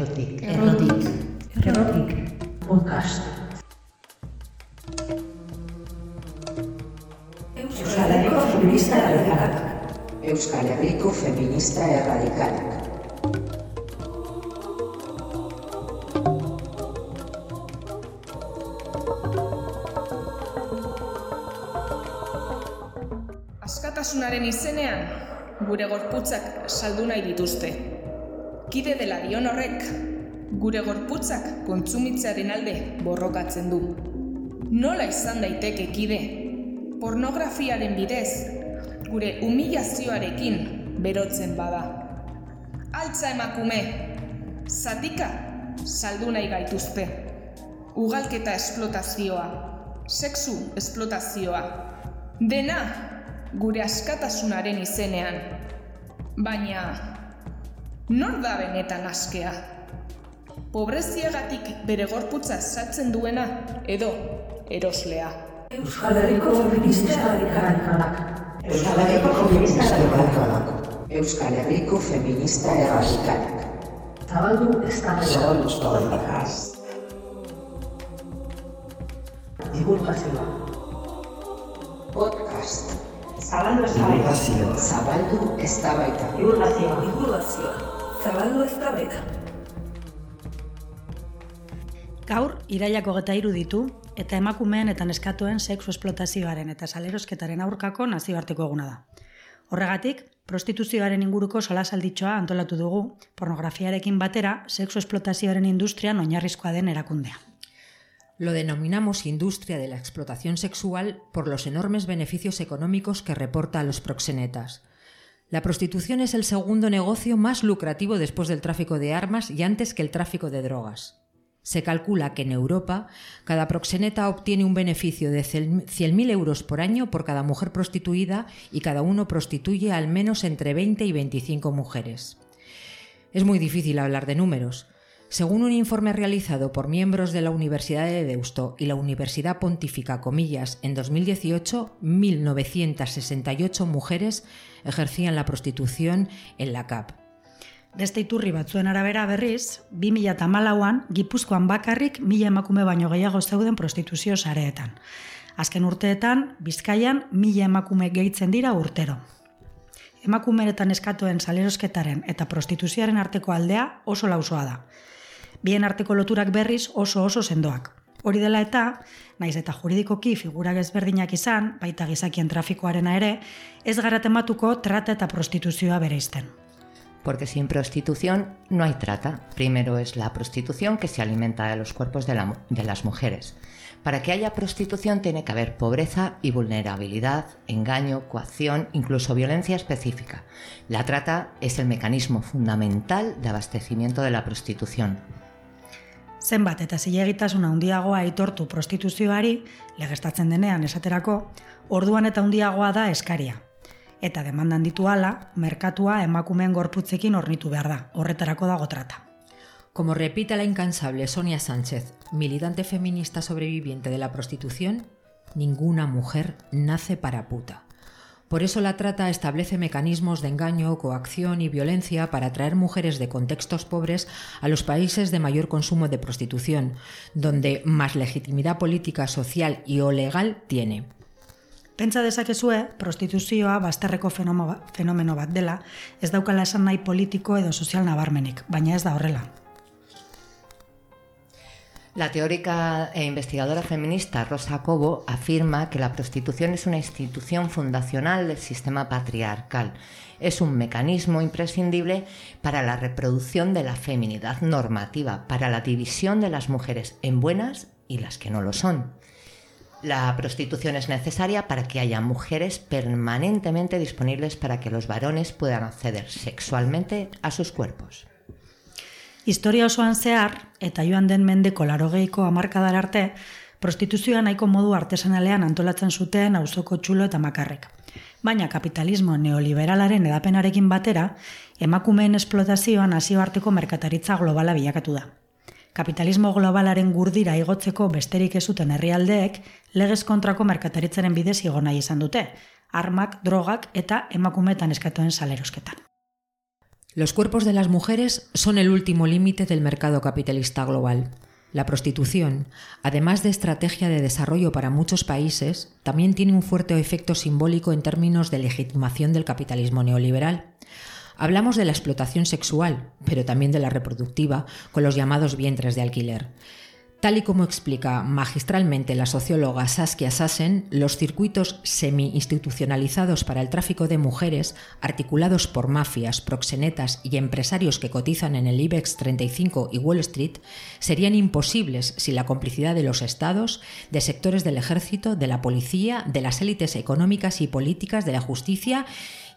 Errotik. Errotik. Errotik. Podcast. Euskal Herriko Feminista Erradikalak. Euskal Herriko Feminista Erradikalak. Askatasunaren izenean, gure gorputzak saldu nahi dituzte. Kide dela dion horrek, gure gorputzak kontsumitzearen alde borrokatzen du. Nola izan daiteke kide? Pornografiaren bidez, gure humilazioarekin berotzen bada. Altza emakume, zatika saldu nahi gaituzte. Ugalketa esplotazioa, sexu esplotazioa, dena gure askatasunaren izenean. Baina, nor da benetan askea? Pobreziagatik bere gorputza saltzen duena edo eroslea. Euskal Herriko Feminista Erradikalak. Euskal Herriko Feminista Erradikalak. Euskal Herriko Feminista Erradikalak. Zabaldu eztabaida. Podcast. Divulgazioa. Podcast. Zabaldu eztabaida. Zabaldu eztabaida. Divulgazioa. Divulgazioa. Zabaldu eztabaida. Gaur, irailako geta ditu, eta emakumeen eta neskatuen sexu esplotazioaren eta salerosketaren aurkako nazioarteko eguna da. Horregatik, prostituzioaren inguruko solasalditxoa antolatu dugu, pornografiarekin batera, sexu esplotazioaren industrian oinarrizkoa den erakundea. Lo denominamos industria de la explotación sexual por los enormes beneficios económicos que reporta a los proxenetas. La prostitución es el segundo negocio más lucrativo después del tráfico de armas y antes que el tráfico de drogas. Se calcula que en Europa cada proxeneta obtiene un beneficio de 100.000 euros por año por cada mujer prostituida y cada uno prostituye al menos entre 20 y 25 mujeres. Es muy difícil hablar de números. Según un informe realizado por miembros de la Universidad de Deusto y la Universidad Pontífica Comillas en 2018, 1.968 mujeres ejercían la prostitución en la CAP. Beste iturri batzuen arabera berriz, 2008an Gipuzkoan bakarrik mila emakume baino gehiago zeuden prostituzio sareetan. Azken urteetan, Bizkaian mila emakume gehitzen dira urtero. Emakumeretan eskatuen salerosketaren eta prostituzioaren arteko aldea oso lausoa da. Bien arteko loturak berriz oso oso sendoak. Hori dela eta, naiz eta juridikoki figura ezberdinak izan, baita gizakien trafikoarena ere, ez gara tematuko trata eta prostituzioa bereizten. Porque sin prostitución no hay trata. Primero es la prostitución que se alimenta de los cuerpos de, la- de las mujeres. Para que haya prostitución tiene que haber pobreza y vulnerabilidad, engaño, coacción, incluso violencia específica. La trata es el mecanismo fundamental de abastecimiento de la prostitución. Zenbat eta zilegitasuna handiagoa aitortu prostituzioari, legestatzen denean esaterako, orduan eta handiagoa da eskaria. Eta demandan ditu ala, merkatua emakumeen gorputzekin hornitu behar da, horretarako dago trata. Como repite la incansable Sonia Sánchez, militante feminista sobreviviente de la prostitución, ninguna mujer nace para puta. Por eso la trata establece mecanismos de engaño, coacción y violencia para atraer mujeres de contextos pobres a los países de mayor consumo de prostitución, donde más legitimidad política, social y o legal tiene. Pentsa dezakezue, prostituzioa bazterreko fenomeno bat dela, ez daukala esan nahi politiko edo sozial nabarmenik, baina ez da horrela. La teórica e investigadora feminista Rosa Cobo afirma que la prostitución es una institución fundacional del sistema patriarcal. Es un mecanismo imprescindible para la reproducción de la feminidad normativa, para la división de las mujeres en buenas y las que no lo son. La prostitución es necesaria para que haya mujeres permanentemente disponibles para que los varones puedan acceder sexualmente a sus cuerpos. Historia osoan zehar, eta joan den mendeko larogeiko amarkadar arte, prostituzioa nahiko modu artesanalean antolatzen zuten auzoko txulo eta makarrek. Baina kapitalismo neoliberalaren edapenarekin batera, emakumeen esplotazioan nazioarteko merkataritza globala bilakatu da. Kapitalismo globalaren gurdira igotzeko besterik ez zuten herrialdeek legez kontrako merkataritzaren bidez igo nahi izan dute, armak, drogak eta emakumeetan eskatuen salerosketan. Los cuerpos de las mujeres son el último límite del mercado capitalista global. La prostitución, además de estrategia de desarrollo para muchos países, también tiene un fuerte efecto simbólico en términos de legitimación del capitalismo neoliberal. Hablamos de la explotación sexual, pero también de la reproductiva, con los llamados vientres de alquiler. Tal y como explica magistralmente la socióloga Saskia Sassen, los circuitos semi-institucionalizados para el tráfico de mujeres, articulados por mafias, proxenetas y empresarios que cotizan en el IBEX 35 y Wall Street, serían imposibles sin la complicidad de los estados, de sectores del ejército, de la policía, de las élites económicas y políticas, de la justicia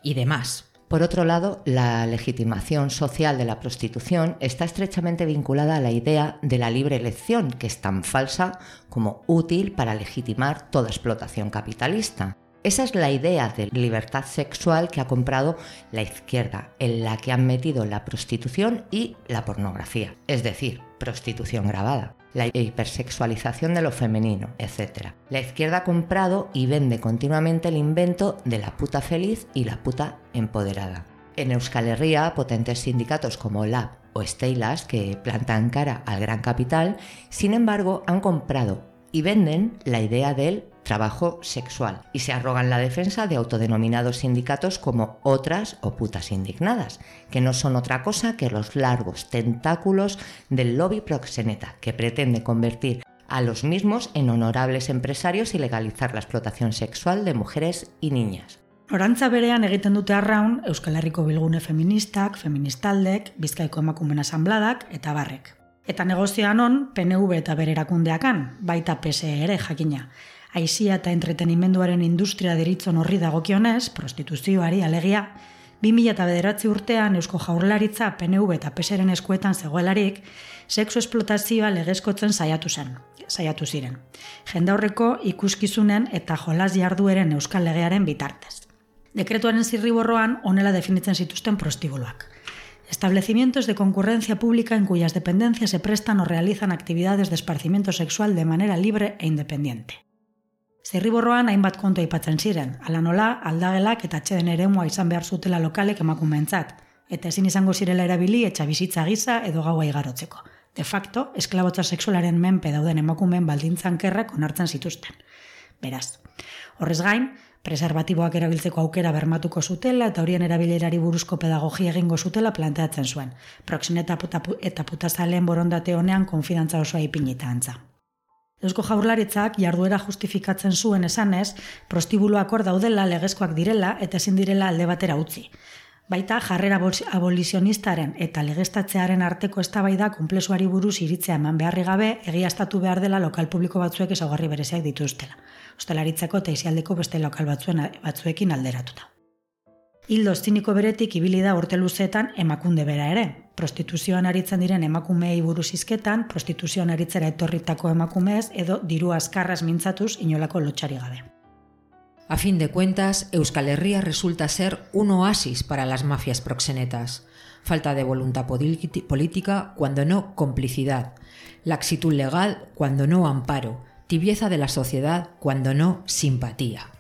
y demás. Por otro lado, la legitimación social de la prostitución está estrechamente vinculada a la idea de la libre elección, que es tan falsa como útil para legitimar toda explotación capitalista. Esa es la idea de libertad sexual que ha comprado la izquierda, en la que han metido la prostitución y la pornografía, es decir, prostitución grabada la hipersexualización de lo femenino, etc. La izquierda ha comprado y vende continuamente el invento de la puta feliz y la puta empoderada. En Euskal Herria, potentes sindicatos como LAB o Steylas, que plantan cara al gran capital, sin embargo, han comprado y venden la idea del trabajo sexual y se arrogan la defensa de autodenominados sindicatos como otras o putas indignadas, que no son otra cosa que los largos tentáculos del lobby proxeneta que pretende convertir a los mismos en honorables empresarios y legalizar la explotación sexual de mujeres y niñas. Orantza berean egiten dute arraun Euskal Herriko bilgune feministak, feministaldek, Bizkaiko emakumen asambladak eta barrek. Eta negozioan on, PNV eta bere erakundeakan, baita PSE ere jakina aizia eta entretenimenduaren industria deritzon horri dagokionez, prostituzioari alegia, 2000 eta bederatzi urtean Eusko Jaurlaritza PNV eta PSren eskuetan zegoelarik, sexu esplotazioa legezkotzen saiatu zen, saiatu ziren. Jendaurreko ikuskizunen eta jolas jardueren Euskal Legearen bitartez. Dekretuaren zirriborroan onela definitzen zituzten prostibuluak. Establecimientos de concurrencia pública en cuyas dependencias se prestan o realizan actividades de esparcimiento sexual de manera libre e independiente. Zerriborroan hainbat kontu aipatzen ziren, ala nola aldagelak eta atxeden eremua izan behar zutela lokalek emakumeentzat, eta ezin izango zirela erabili etxa bizitza gisa edo gaua igarotzeko. De facto, esklabotza sexualaren menpe dauden emakumeen baldintzan kerrak onartzen zituzten. Beraz, horrez gain, preservatiboak erabiltzeko aukera bermatuko zutela eta horien erabilerari buruzko pedagogia egingo zutela planteatzen zuen. Proxeneta eta putazaleen borondate honean konfidantza osoa ipinita antza. Eusko jaurlaritzak jarduera justifikatzen zuen esanez, prostibuloak hor daudela legezkoak direla eta ezin direla alde batera utzi. Baita jarrera abolizionistaren eta legestatzearen arteko eztabaida konplesuari buruz iritzea eman beharri gabe egiaztatu behar dela lokal publiko batzuek ezaugarri bereziak dituztela. Ostelaritzako eta izialdeko beste lokal batzuen batzuekin alderatuta. Hildo ziniko beretik ibili da urte luzeetan emakunde bera ere. Prostituzioan aritzen diren emakumeei buruz izketan, prostituzioan aritzera etorritako emakumeez edo diru askarraz mintzatuz inolako lotxari gabe. A fin de cuentas, Euskal Herria resulta ser un oasis para las mafias proxenetas. Falta de voluntad política cuando no complicidad. Laxitud legal cuando no amparo. Tibieza de la sociedad cuando no simpatía.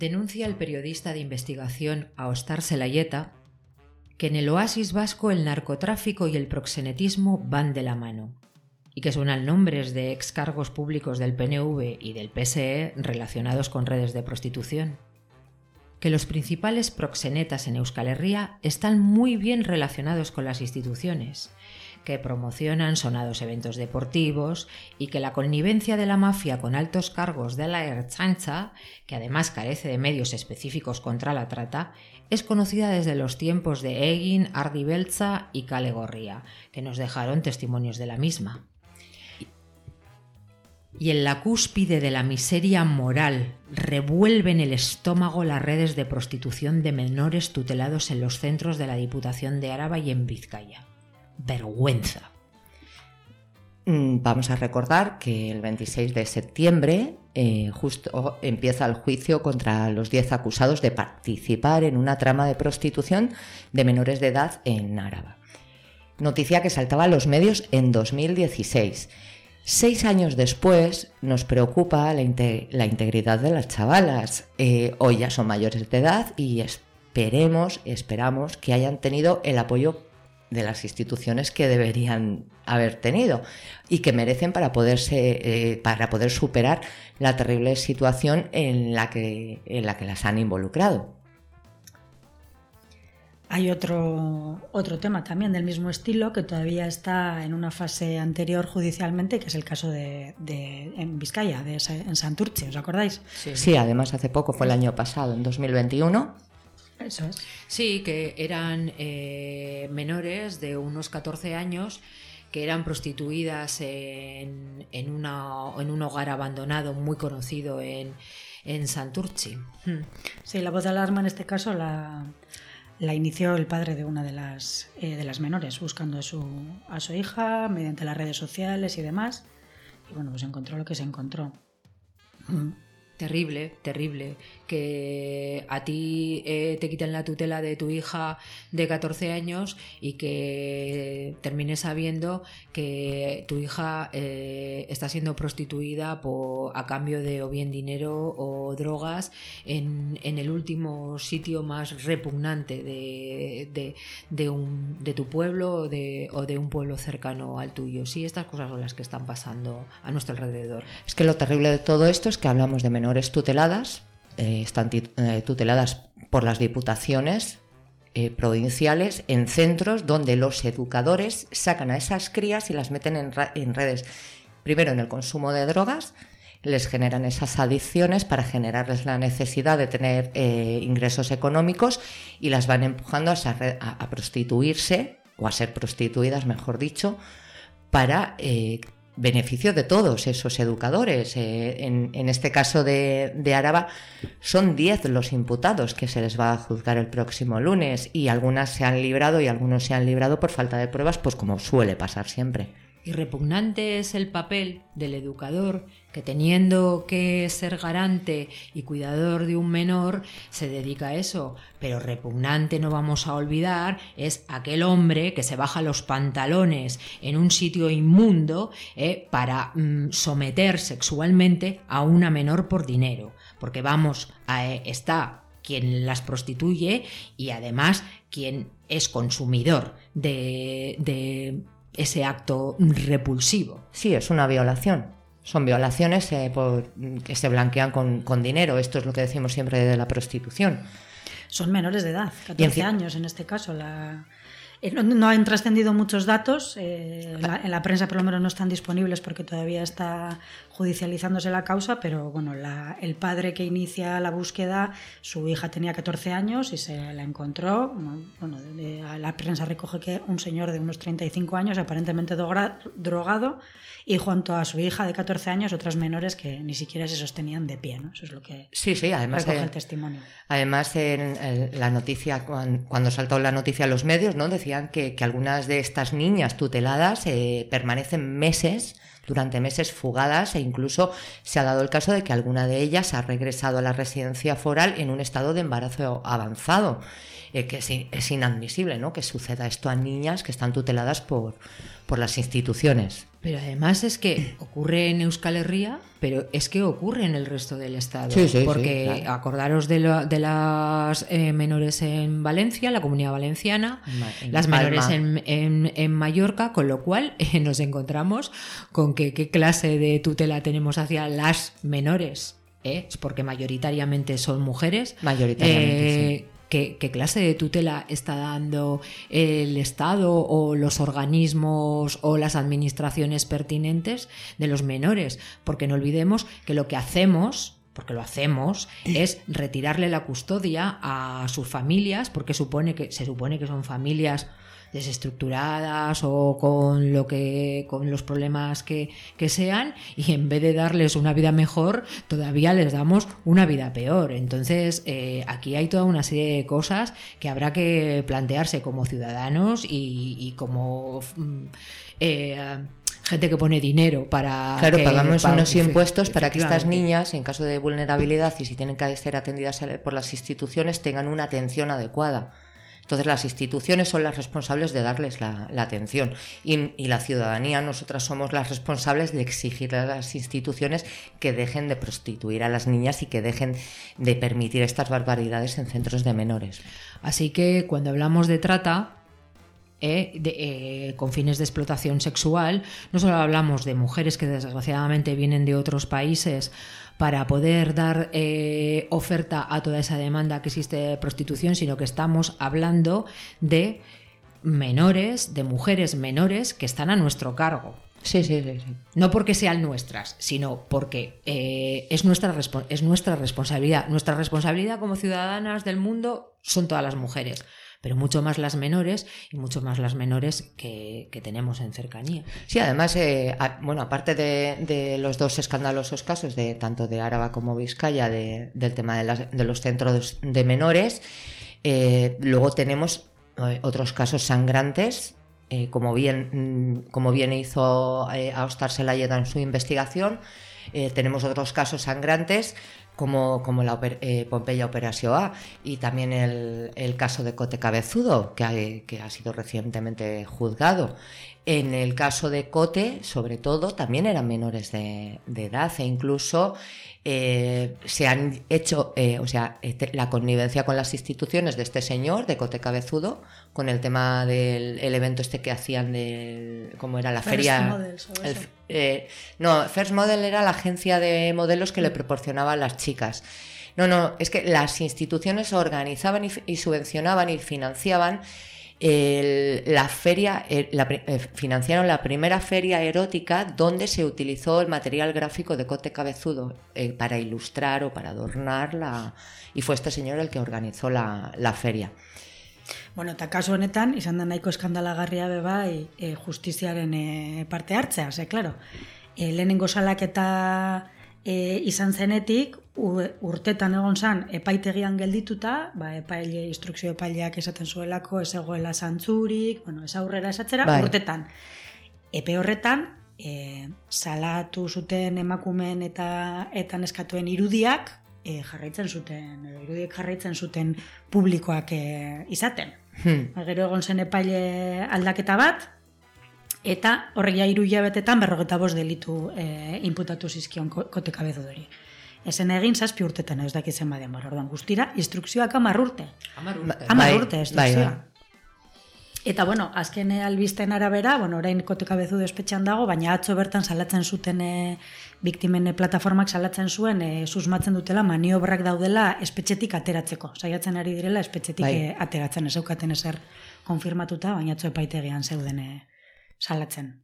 Denuncia el periodista de investigación Aostar Selayeta que en el oasis vasco el narcotráfico y el proxenetismo van de la mano y que suenan nombres de ex cargos públicos del PNV y del PSE relacionados con redes de prostitución. Que los principales proxenetas en Euskal Herria están muy bien relacionados con las instituciones que promocionan sonados eventos deportivos y que la connivencia de la mafia con altos cargos de la Erchancha, que además carece de medios específicos contra la trata, es conocida desde los tiempos de Egin, Ardi Belza y Kale Gorria, que nos dejaron testimonios de la misma. Y en la cúspide de la miseria moral revuelven el estómago las redes de prostitución de menores tutelados en los centros de la Diputación de Áraba y en Vizcaya vergüenza. Mm, vamos a recordar que el 26 de septiembre eh, justo empieza el juicio contra los 10 acusados de participar en una trama de prostitución de menores de edad en Áraba. Noticia que saltaba a los medios en 2016. Seis años después nos preocupa la, integridad de las chavalas. Eh, hoy ya son mayores de edad y esperemos, esperamos que hayan tenido el apoyo de las instituciones que deberían haber tenido y que merecen para poderse eh, para poder superar la terrible situación en la que en la que las han involucrado. Hay otro, otro tema también del mismo estilo que todavía está en una fase anterior judicialmente, que es el caso de, en Vizcaya, de, en Santurce, ¿os acordáis? Sí. sí, además hace poco, fue el año pasado, en 2021 eso es. Sí, que eran eh, menores de unos 14 años que eran prostituidas en, en, una, en un hogar abandonado muy conocido en, en Santurci. Hmm. Sí, la voz de alarma en este caso la, la inició el padre de una de las, eh, de las menores, buscando a su, a su hija mediante las redes sociales y demás. Y bueno, pues encontró lo que se encontró. Hmm. Terrible, terrible. Que a ti eh, te quiten la tutela de tu hija de 14 años y que termines sabiendo que tu hija eh, está siendo prostituida a cambio de o bien dinero o drogas en, el último sitio más repugnante de tu pueblo o de, o de un pueblo cercano al tuyo. Sí, estas cosas son las que están pasando a nuestro alrededor. Es que lo terrible de todo esto es que hablamos de menores tuteladas, eh, están eh, tuteladas por las diputaciones eh, provinciales en centros donde los educadores sacan a esas crías y las meten en, redes, primero en el consumo de drogas, les generan esas adicciones para generarles la necesidad de tener ingresos económicos y las van empujando a, a, prostituirse o a ser prostituidas, mejor dicho, para beneficio de todos esos educadores. Eh, en, este caso de, de Araba son 10 los imputados que se les va a juzgar el próximo lunes y algunas se han librado y algunos se han librado por falta de pruebas, pues como suele pasar siempre. Y repugnante es el papel del educador que teniendo que ser garante y cuidador de un menor se dedica a eso. Pero repugnante no vamos a olvidar es aquel hombre que se baja los pantalones en un sitio inmundo eh, para mm, someter sexualmente a una menor por dinero. Porque vamos, a, eh, está quien las prostituye y además quien es consumidor de ese acto repulsivo. Sí, es una violación. Son violaciones eh, que se blanquean con, dinero. Esto es lo que decimos siempre de la prostitución. Son menores de edad, 14 años en este caso. La, eh, no, han trascendido muchos datos, eh, en la prensa por lo menos no están disponibles porque todavía está judicializándose la causa, pero bueno, el padre que inicia la búsqueda, su hija tenía 14 años y se la encontró. Bueno, la prensa recoge que un señor de unos 35 años, aparentemente drogado, y junto a su hija de 14 años, otras menores que ni siquiera se sostenían de pie. ¿no? Eso es lo que sí, sí, además recoge el testimonio. Además, en, la noticia, cuando, saltó la noticia a los medios, ¿no? Decían que, algunas de estas niñas tuteladas eh, permanecen meses durante meses fugadas e incluso se ha dado el caso de que alguna de ellas ha regresado a la residencia foral en un estado de embarazo avanzado, eh, que es, inadmisible ¿no? que suceda esto a niñas que están tuteladas por, por las instituciones. Pero además es que ocurre en Euskal Herria, pero es que ocurre en el resto del Estado. Sí, sí, sí, porque claro. acordaros de, lo- de las eh, menores en Valencia, la comunidad valenciana, En las Palma. menores en, en- en Mallorca, con lo cual eh, nos encontramos con que qué clase de tutela tenemos hacia las menores. ¿eh? Porque mayoritariamente son mujeres. Mayoritariamente, Eh, ¿Qué, qué clase de tutela está dando el Estado o los organismos o las administraciones pertinentes de los menores? Porque no olvidemos que lo que hacemos, porque lo hacemos, es retirarle la custodia a sus familias, porque supone que, se supone que son familias desestructuradas o con lo que con los problemas que, que sean y en vez de darles una vida mejor todavía les damos una vida peor. Entonces eh, aquí hay toda una serie de cosas que habrá que plantearse como ciudadanos y, y como mm, eh, gente que pone dinero para Claro, que- pagamos para- unos impuestos para que estas niñas, en caso de vulnerabilidad y si tienen que ser atendidas por las instituciones, tengan una atención adecuada. Entonces las instituciones son las responsables de darles la, atención y, la ciudadanía, nosotras somos las responsables de exigirle a las instituciones que dejen de prostituir a las niñas y que dejen de permitir estas barbaridades en centros de menores. Así que cuando hablamos de trata, eh, de, eh, con fines de explotación sexual, no solo hablamos de mujeres que desgraciadamente vienen de otros países para poder dar eh, oferta a toda esa demanda que existe de prostitución, sino que estamos hablando de menores, de mujeres menores que están a nuestro cargo. Sí, sí, sí. sí. No porque sean nuestras, sino porque eh, es, nuestra es nuestra responsabilidad. Nuestra responsabilidad como ciudadanas del mundo son todas las mujeres, pero mucho más las menores y mucho más las menores que, que tenemos en cercanía. Sí, además, eh, bueno, aparte de, de los dos escandalosos casos, de tanto de Áraba como Vizcaya, de- del tema de, las- de los centros de menores, eh, luego tenemos eh, otros casos sangrantes, eh, como, bien, mm, como bien hizo eh, Selayeda en su investigación, eh, tenemos otros casos sangrantes como, la eh, Pompeya Operación A y también el, caso de Cote Cabezudo, que ha, sido recientemente juzgado. En el caso de Cote, sobre todo, también eran menores de edad e incluso eh, se han hecho, eh, o sea, este- la connivencia con las instituciones de este señor, de Cote Cabezudo, con el tema del el evento este que hacían del, ¿cómo era? La First feria... Models el- eh, no, First Model era la agencia de modelos que le proporcionaba a las chicas. No, no, es que las instituciones organizaban y subvencionaban y financiaban la feria, eh, financiaron la primera feria erótica donde se utilizó el material gráfico de Cote Cabezudo eh, para ilustrar o para adornar la... Y fue este señor el que organizó la, la feria. Bueno, eta kasu honetan, izan da nahiko eskandalagarria be bai e, justiziaren e, parte hartzea, ze, klaro, e, lehenengo salaketa e, izan zenetik, urtetan egon zan epaitegian geldituta, ba, epaile, instrukzio epaileak esaten zuelako, ez egoela zantzurik, bueno, ez aurrera esatzera, Bai. urtetan. Epe horretan, e, salatu zuten emakumeen eta eta neskatuen irudiak e, jarraitzen zuten, edo irudiek jarraitzen zuten publikoak e, izaten. Hmm. Ba, Gero egon zen epaile aldaketa bat, eta horrek ja hiru hilabetetan berrogeta bost delitu e, inputatu zizkion ko- kote kabezudori. Ezen egin zazpi urtetan ez dakit zenba denbora, orduan guztira, instrukzioak hamar urte. Hamar urte. Hamar Bai, urte, bai, instrukzioa. bai. Eta, bueno, azken albisten arabera, bueno, orain kote kabezu espetxean dago, baina atzo bertan salatzen zuten e, biktimen plataformak salatzen zuen e, susmatzen dutela maniobrak daudela espetxetik ateratzeko. Saiatzen ari direla espetxetik Bai. eh, ateratzen, ez ezer konfirmatuta, baina atzo epaitegian zeuden e, salatzen.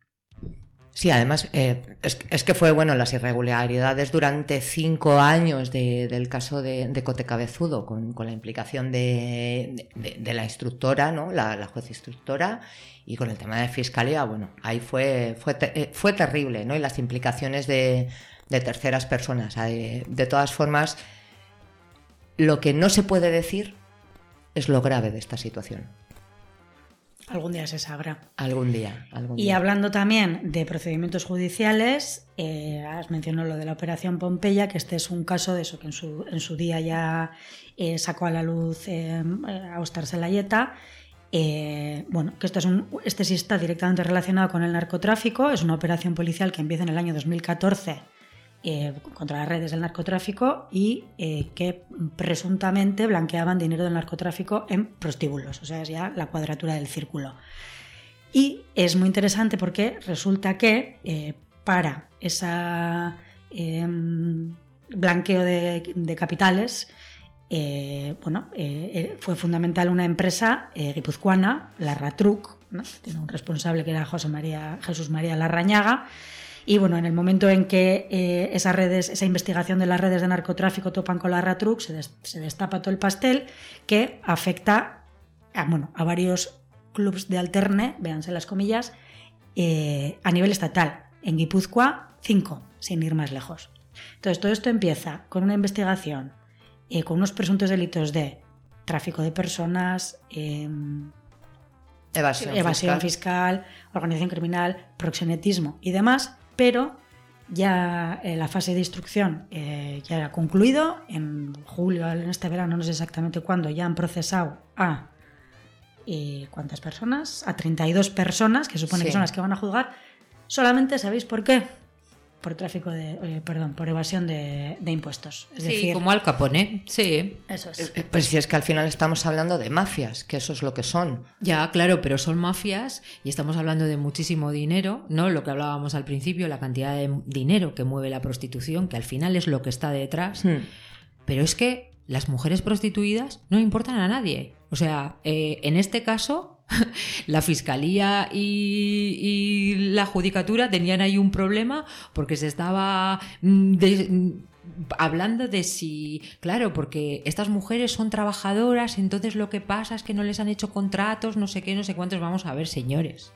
Sí, además, eh, es, que fue, bueno, las irregularidades durante cinco años de- del caso de, de Cote Cabezudo, con, la implicación de, la instructora, ¿no? La, juez instructora, y con el tema de fiscalía, bueno, ahí fue, fue, eh, fue terrible, ¿no? Y las implicaciones de, terceras personas. De todas formas, lo que no se puede decir es lo grave de esta situación. Algún día se sabrá. Algún día, algún Y día. hablando también de procedimientos judiciales, eh, has mencionado lo de la operación Pompeya, que este es un caso de eso que en su, en su día ya eh, sacó a la luz eh, a Ostar Selayeta Eh, bueno, que esto es un, este sí está directamente relacionado con el narcotráfico, es una operación policial que empieza en el año 2014 eh, contra las redes del narcotráfico y eh, que presuntamente blanqueaban dinero del narcotráfico en prostíbulos, o sea, es ya la cuadratura del círculo. Y es muy interesante porque resulta que eh, para ese blanqueo de, capitales, bueno, fue fundamental una empresa guipuzcoana, la Ratruc, ¿no? tiene un responsable que era José María, Jesús María Larrañaga, y bueno, en el momento en que eh, esas redes, esa investigación de las redes de narcotráfico topan con la Ratruc, se, des- se destapa todo el pastel que afecta a, bueno, a varios clubs de alterne, véanse las comillas, eh, a nivel estatal. En Guipúzcoa, cinco, sin ir más lejos. Entonces, todo esto empieza con una investigación, eh, con unos presuntos delitos de tráfico de personas, em, Evasión, evasión fiscal. fiscal. organización criminal, proxenetismo y demás, pero ya eh, la fase de instrucción eh, ya ha concluido. En julio, en este verano, no sé exactamente cuándo, ya han procesado a eh, ¿cuántas personas? A 32 personas, que supone Sí. que son las que van a juzgar. Solamente, ¿sabéis por qué? Por tráfico de, eh, perdón, por evasión de, de impuestos. Es Sí, decir, como Al Capone, sí. eso es. Pues si es que al final estamos hablando de mafias, que eso es lo que son. Ya, claro, pero son mafias y estamos hablando de muchísimo dinero, ¿no? Lo que hablábamos al principio, la cantidad de dinero que mueve la prostitución, que al final es lo que está detrás. Hmm. Pero es que las mujeres prostituidas no importan a nadie. O sea, eh, en este caso, la fiscalía y, la judicatura tenían ahí un problema porque se estaba mm, mm, hablando de si, claro, porque estas mujeres son trabajadoras, entonces lo que pasa es que no les han hecho contratos, no sé qué, no sé cuántos. Vamos a ver, señores.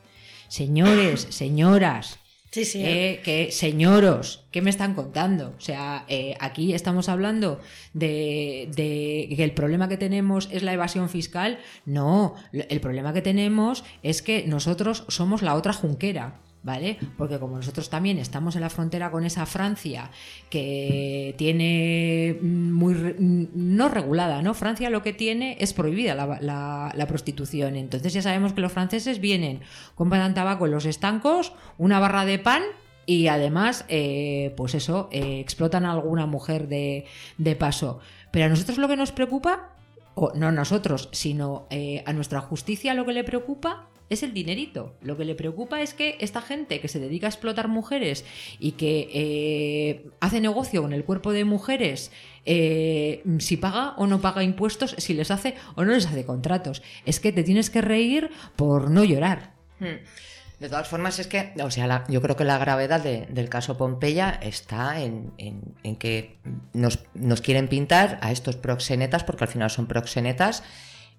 Señores, señoras, Sí, sí. eh, que señoros, ¿qué me están contando? O sea, eh, aquí estamos hablando de, de que el problema que tenemos es la evasión fiscal. No, el problema que tenemos es que nosotros somos la otra junquera. ¿Vale? Porque como nosotros también estamos en la frontera con esa Francia que tiene muy re- no regulada, ¿no? Francia lo que tiene es prohibida la prostitución. Entonces ya sabemos que los franceses vienen, compran tabaco en los estancos, una barra de pan y además, eh, pues eso, eh, explotan a alguna mujer de, de paso. Pero a nosotros lo que nos preocupa, o no nosotros, sino eh, a nuestra justicia lo que le preocupa es el dinerito. Lo que le preocupa es que esta gente que se dedica a explotar mujeres y que eh, hace negocio con el cuerpo de mujeres, eh, si paga o no paga impuestos, si les hace o no les hace contratos. Es que te tienes que reír por no llorar. Hmm. De todas formas, es que, o sea, yo creo que la gravedad de- del caso Pompeya está en, en- que nos, nos quieren pintar a estos proxenetas, porque al final son proxenetas,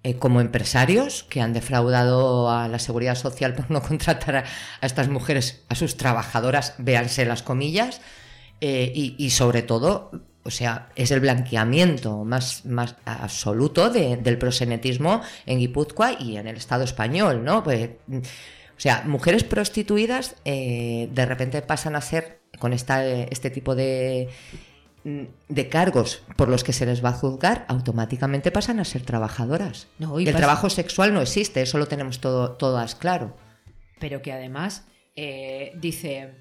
eh, como empresarios que han defraudado a la seguridad social por no contratar a, estas mujeres, a sus trabajadoras, véanse las comillas, eh, y, sobre todo, o sea, es el blanqueamiento más, más absoluto de- del proxenetismo en Guipúzcoa y en el Estado español, ¿no? Pues, sea, mujeres prostituidas eh, de repente pasan a ser, con esta, este tipo de, mm, de cargos por los que se les va a juzgar, automáticamente pasan a ser trabajadoras. No, y el pasa- trabajo sexual no existe, eso lo tenemos todo, todas claro. pero que además eh, dice,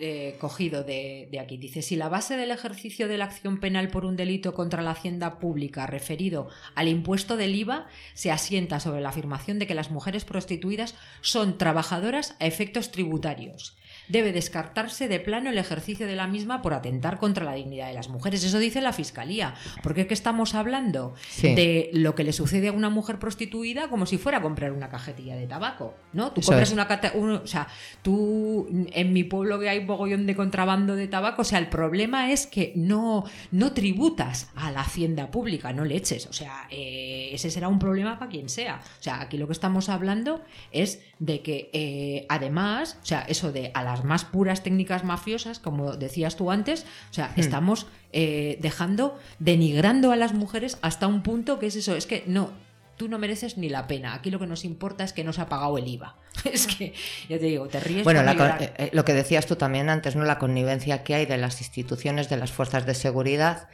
eh, cogido de, de aquí, dice, si la base del ejercicio de la acción penal por un delito contra la hacienda pública referido al impuesto del IVA se asienta sobre la afirmación de que las mujeres prostituidas son trabajadoras a efectos tributarios. Debe descartarse de plano el ejercicio de la misma por atentar contra la dignidad de las mujeres. Eso dice la Fiscalía. Porque es que estamos hablando Sí. de lo que le sucede a una mujer prostituida como si fuera a comprar una cajetilla de tabaco, ¿no? Tú compras una un- o sea, tú en mi pueblo que hay mogollón de contrabando de tabaco, o sea, el problema es que no no tributas a la hacienda pública, no le eches, o sea, eh, ese será un problema para quien sea. O sea, aquí lo que estamos hablando es de que eh, además, o sea, eso de a las más puras técnicas mafiosas, como decías tú antes, o sea, Hmm. estamos eh, dejando, denigrando a las mujeres hasta un punto que es eso, es que no, tú no mereces ni la pena. Aquí lo que nos importa es que no se ha pagado el IVA. Es que, ya te digo, te ríes. Bueno, la con- eh, eh, lo que decías tú también antes, ¿no? La connivencia que hay de las instituciones, de las fuerzas de seguridad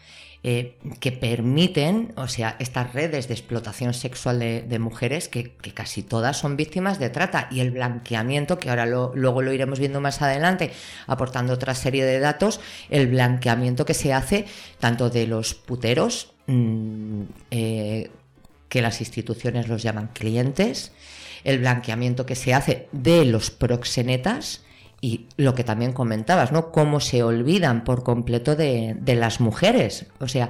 eh, que permiten, o sea, estas redes de explotación sexual de, mujeres, que, casi todas son víctimas de trata, y el blanqueamiento, que ahora luego lo iremos viendo más adelante, aportando otra serie de datos, el blanqueamiento que se hace tanto de los puteros, mmm, eh, que las instituciones los llaman clientes, el blanqueamiento que se hace de los proxenetas, y lo que también comentabas, ¿no? Cómo se olvidan por completo de, las mujeres. O sea,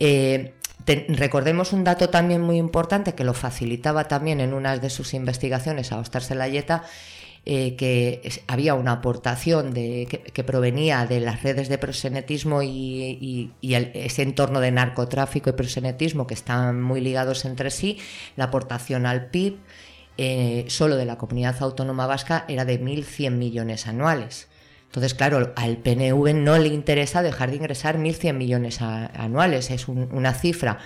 eh, recordemos un dato también muy importante que lo facilitaba también en una de sus investigaciones a Ostar Selayeta, eh, que había una aportación de, que, provenía de las redes de proxenetismo y, el, ese entorno de narcotráfico y proxenetismo que están muy ligados entre sí, la aportación al PIB eh, solo de la comunidad autónoma vasca era de 1.100 millones anuales. Entonces, claro, al PNV no le interesa dejar de ingresar 1.100 millones anuales. Es un, una cifra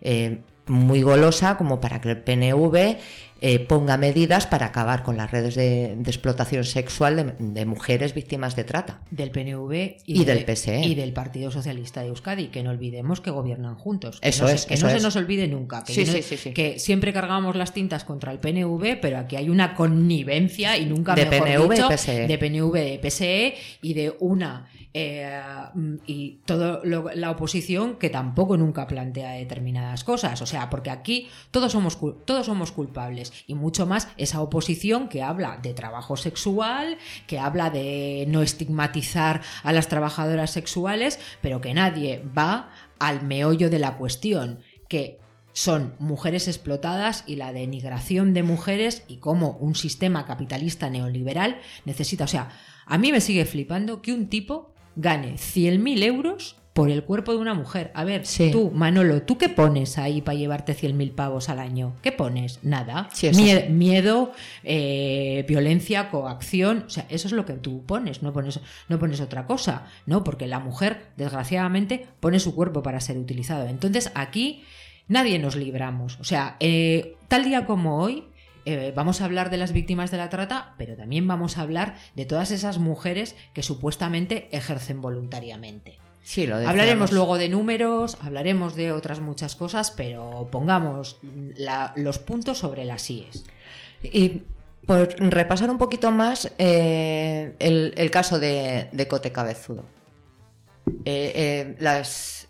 eh, muy golosa como para que el PNV eh, ponga medidas para acabar con las redes de, de explotación sexual de, de, mujeres víctimas de trata. Del PNV y, y de, del PSE. Y del Partido Socialista de Euskadi, que no olvidemos que gobiernan juntos. Que eso no es. Se, que eso no es. se nos olvide nunca. Que, sí, no, sí, sí, sí. que siempre cargamos las tintas contra el PNV, pero aquí hay una connivencia y nunca de mejor PNV dicho, y PSE. de PNV y PSE y de una eh, y toda la oposición que tampoco nunca plantea determinadas cosas. O sea, porque aquí todos somos, todos somos culpables y mucho más esa oposición que habla de trabajo sexual, que habla de no estigmatizar a las trabajadoras sexuales, pero que nadie va al meollo de la cuestión, que son mujeres explotadas y la denigración de mujeres y cómo un sistema capitalista neoliberal necesita, o sea, a mí me sigue flipando que un tipo gane 100.000 euros por el cuerpo de una mujer. A ver, sí. tú, Manolo, ¿tú qué pones ahí para llevarte 100.000 pavos al año? ¿Qué pones? Nada. Sí, miedo, eh, violencia, coacción. O sea, eso es lo que tú pones, no pones, no pones otra cosa, ¿no? Porque la mujer, desgraciadamente, pone su cuerpo para ser utilizado. Entonces, aquí nadie nos libramos. O sea, eh, tal día como hoy, eh, vamos a hablar de las víctimas de la trata, pero también vamos a hablar de todas esas mujeres que supuestamente ejercen voluntariamente. Sí, lo hablaremos luego de números, hablaremos de otras muchas cosas, pero pongamos la, los puntos sobre las IES. Y por repasar un poquito más eh, el, el, caso de, de Cote Cabezudo. Eh, las,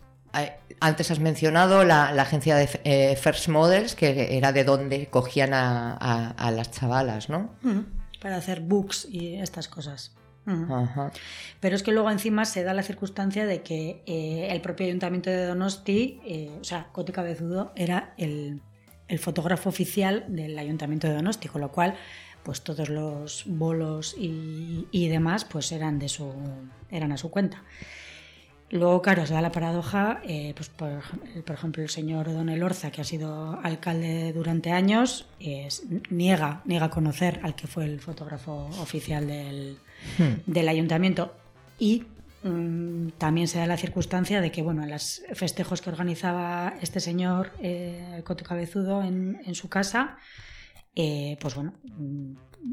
antes has mencionado la, la agencia de eh, First Models, que era de donde cogían a, a, a las chavalas, ¿no? Mm, para hacer books y estas cosas. Uh -huh. Pero es que luego encima se da la circunstancia de que eh, el propio ayuntamiento de Donosti, eh, o sea, Cote Cabezudo, era el, el, fotógrafo oficial del ayuntamiento de Donosti, con lo cual, pues todos los bolos y, y demás, pues eran de su, eran a su cuenta. Luego, claro, se da la paradoja, eh, pues por, por, ejemplo, el señor Don Elorza, que ha sido alcalde durante años, es, niega, niega conocer al que fue el fotógrafo oficial del, hmm. del ayuntamiento. Y mmm, también se da la circunstancia de que, bueno, en los festejos que organizaba este señor eh, Coto Cabezudo en, en su casa, eh, pues bueno,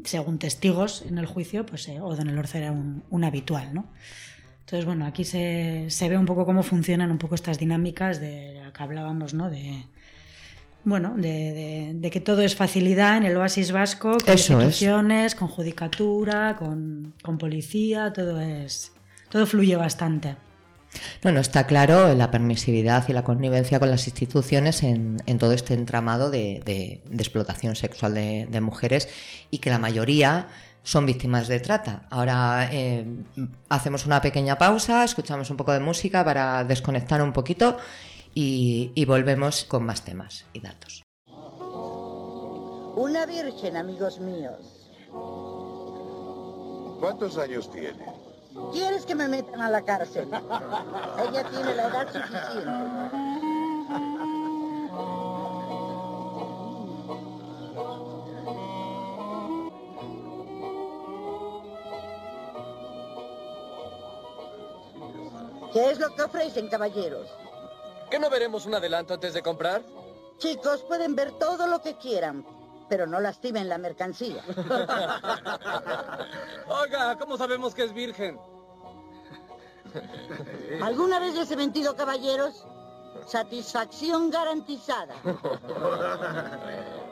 según testigos en el juicio, pues eh, Don Elorza era un, un habitual, ¿no? Entonces, bueno, aquí se, se, ve un poco cómo funcionan un poco estas dinámicas de la que hablábamos, ¿no? De, bueno, de, de, de que todo es facilidad en el oasis vasco, con Eso instituciones, es. con judicatura, con, con, policía, todo es. todo fluye bastante. No, no está claro la permisividad y la connivencia con las instituciones en, en todo este entramado de, de explotación sexual de, mujeres y que la mayoría son víctimas de trata. Ahora eh, hacemos una pequeña pausa, escuchamos un poco de música para desconectar un poquito y, y volvemos con más temas y datos. Una virgen, amigos míos. ¿Cuántos años tiene? ¿Quieres que me metan a la cárcel? Ella tiene la edad suficiente. ¿Qué es lo que ofrecen, caballeros? ¿Que no veremos un adelanto antes de comprar? Chicos, pueden ver todo lo que quieran, pero no lastimen la mercancía. Oiga, ¿cómo sabemos que es virgen? ¿Alguna vez les he mentido, caballeros? Satisfacción garantizada.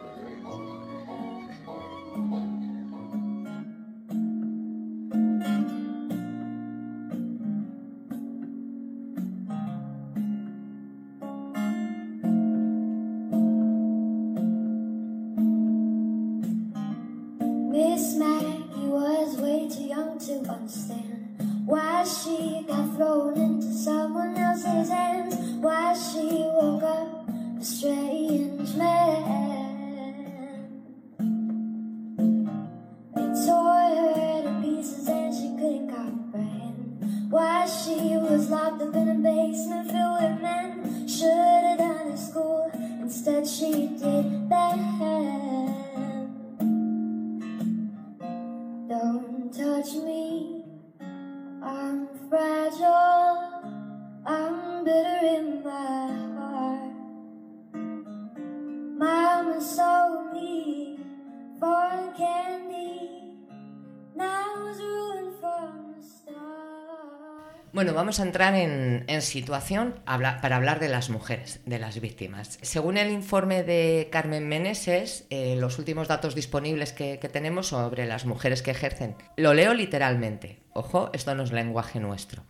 Don't touch me, I'm fragile, I'm bitter Bueno, vamos a entrar en, situación para hablar de las mujeres, de las víctimas. Según el informe de Carmen Meneses, eh, los últimos datos disponibles que, que tenemos sobre las mujeres que ejercen, lo leo literalmente, ojo, esto no es lenguaje nuestro.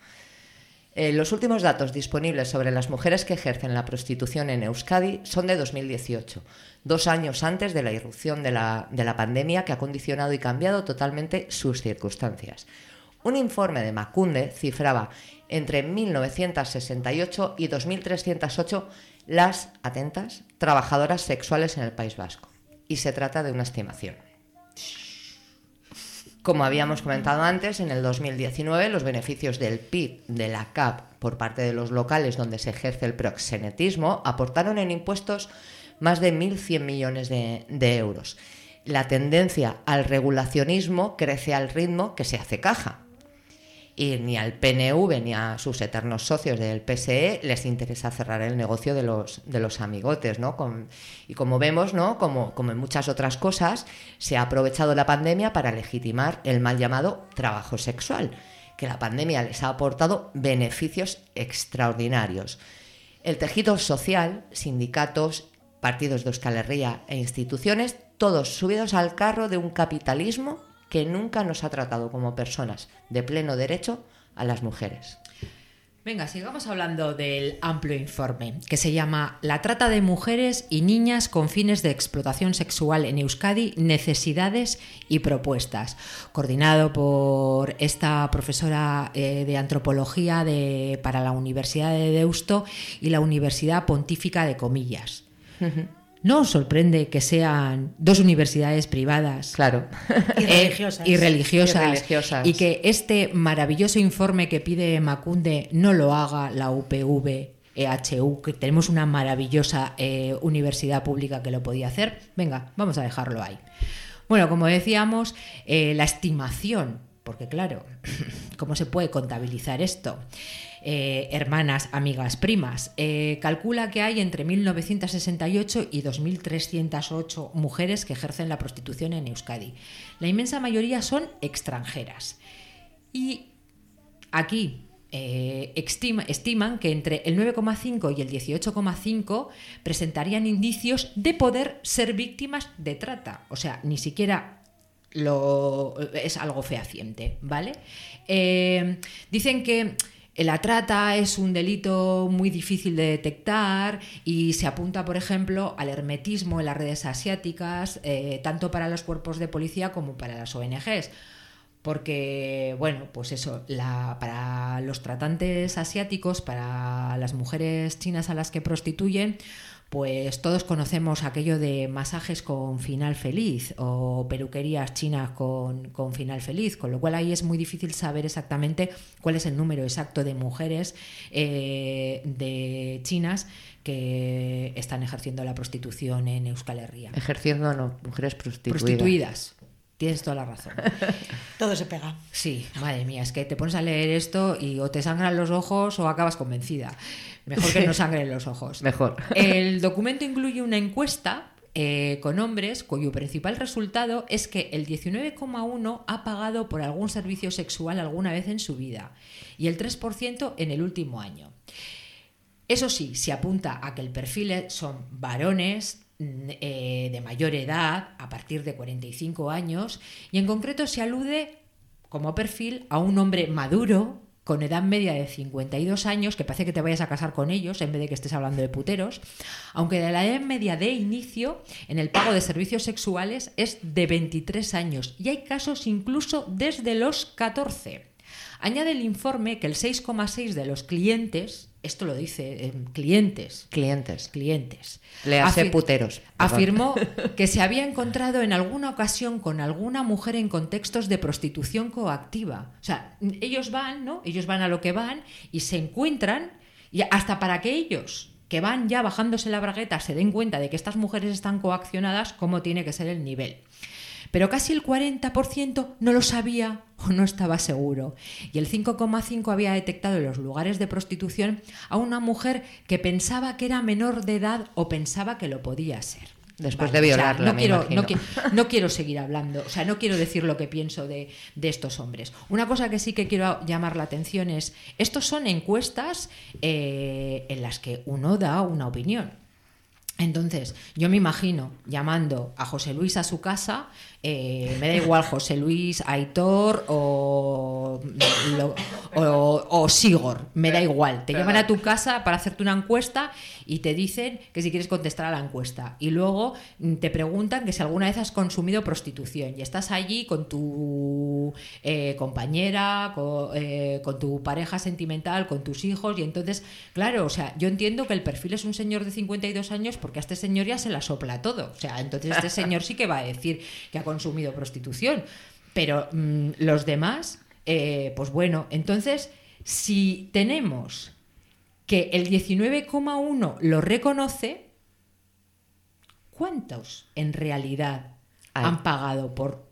Eh, los últimos datos disponibles sobre las mujeres que ejercen la prostitución en Euskadi son de 2018, dos años antes de la irrupción de la, de la pandemia que ha condicionado y cambiado totalmente sus circunstancias. Un informe de Macunde cifraba entre 1968 y 2308 las, atentas, trabajadoras sexuales en el País Vasco. Y se trata de una estimación. Como habíamos comentado antes, en el 2019 los beneficios del PIB de la CAP por parte de los locales donde se ejerce el proxenetismo aportaron en impuestos más de 1.100 millones de, de euros. La tendencia al regulacionismo crece al ritmo que se hace caja. Y ni al PNV ni a sus eternos socios del PSE les interesa cerrar el negocio de los, de los amigotes, ¿no? Y como vemos, ¿no? Como, como en muchas otras cosas, se ha aprovechado la pandemia para legitimar el mal llamado trabajo sexual, que la pandemia les ha aportado beneficios extraordinarios. El tejido social, sindicatos, partidos de Euskal Herria e instituciones, todos subidos al carro de un capitalismo que nunca nos ha tratado como personas de pleno derecho a las mujeres. Venga, sigamos hablando del amplio informe que se llama La trata de mujeres y niñas con fines de explotación sexual en Euskadi, necesidades y propuestas, coordinado por esta profesora eh, de antropología de- para la Universidad de Deusto y la Universidad Pontífica de Comillas. ¿No os sorprende que sean dos universidades privadas? Claro. Y eh, religiosas. y religiosas, Y religiosas. y que este maravilloso informe que pide Macunde no lo haga la UPV. EHU, que tenemos una maravillosa eh, universidad pública que lo podía hacer. Venga, vamos a dejarlo ahí. Bueno, como decíamos, eh, la estimación, porque claro, ¿cómo se puede contabilizar esto? Eh, hermanas, amigas, primas, eh, calcula que hay entre 1968 y 2.308 mujeres que ejercen la prostitución en Euskadi. La inmensa mayoría son extranjeras. Y aquí eh, estima- estiman que entre el 9,5 y el 18,5 presentarían indicios de poder ser víctimas de trata. O sea, ni siquiera lo, es algo fehaciente, ¿vale? Dicen que la trata es un delito muy difícil de detectar y se apunta, por ejemplo, al hermetismo en las redes asiáticas, eh, tanto para los cuerpos de policía como para las ONGs. Porque, bueno, pues eso, la- para los tratantes asiáticos, para las mujeres chinas a las que prostituyen, pues todos conocemos aquello de masajes con final feliz o peluquerías chinas con, con final feliz, con lo cual ahí es muy difícil saber exactamente cuál es el número exacto de mujeres eh, de chinas que están ejerciendo la prostitución en Euskal Herria. Ejerciendo no, mujeres prostituidas. Prostituidas. Tienes toda la razón. Todo se pega. Sí, madre mía, es que te pones a leer esto y o te sangran los ojos o acabas convencida. Mejor que no sangren los ojos. Mejor. El documento incluye una encuesta eh, con hombres cuyo principal resultado es que el 19,1 ha pagado por algún servicio sexual alguna vez en su vida y el 3% en el último año. Eso sí, se apunta a que el perfil son varones mm, eh, de mayor edad, a partir de 45 años, y en concreto se alude como perfil a un hombre maduro, con edad media de 52 años, que parece que te vayas a casar con ellos en vez de que estés hablando de puteros, aunque de la edad media de inicio en el pago de servicios sexuales es de 23 años y hay casos incluso desde los 14. Añade el informe que el 6,6 de los clientes, esto lo dice eh, clientes, Clientes. clientes, Le hace Afir- puteros. perdón. Afirmó que se había encontrado en alguna ocasión con alguna mujer en contextos de prostitución coactiva. O sea, ellos van, ¿no? Ellos van a lo que van y se encuentran, y hasta para que ellos que van ya bajándose la bragueta se den cuenta de que estas mujeres están coaccionadas, cómo tiene que ser el nivel. Pero casi el 40% no lo sabía o no estaba seguro. Y el 5,5% había detectado en los lugares de prostitución a una mujer que pensaba que era menor de edad o pensaba que lo podía ser. Después Vale, de o sea, violarla, no, me quiero, no, qui- no quiero seguir hablando, o sea, no quiero decir lo que pienso de, de estos hombres. Una cosa que sí que quiero llamar la atención es, estos son encuestas eh, en las que uno da una opinión. Entonces, yo me imagino llamando a José Luis a su casa, eh, me da igual José Luis, Aitor o, lo- o, o Sigor, me da igual. Te llaman a tu casa para hacerte una encuesta y te dicen que si quieres contestar a la encuesta. Y luego mm, te preguntan que si alguna vez has consumido prostitución y estás allí con tu eh, compañera, co- eh, con, tu pareja sentimental, con tus hijos. Y entonces, claro, o sea, yo entiendo que el perfil es un señor de 52 años porque a este señor ya se la sopla todo. O sea, entonces este señor sí que va a decir que ha consumido prostitución. Pero mm, los demás, eh, pues bueno, entonces, si tenemos que el 19,1 lo reconoce, ¿cuántos en realidad han pagado por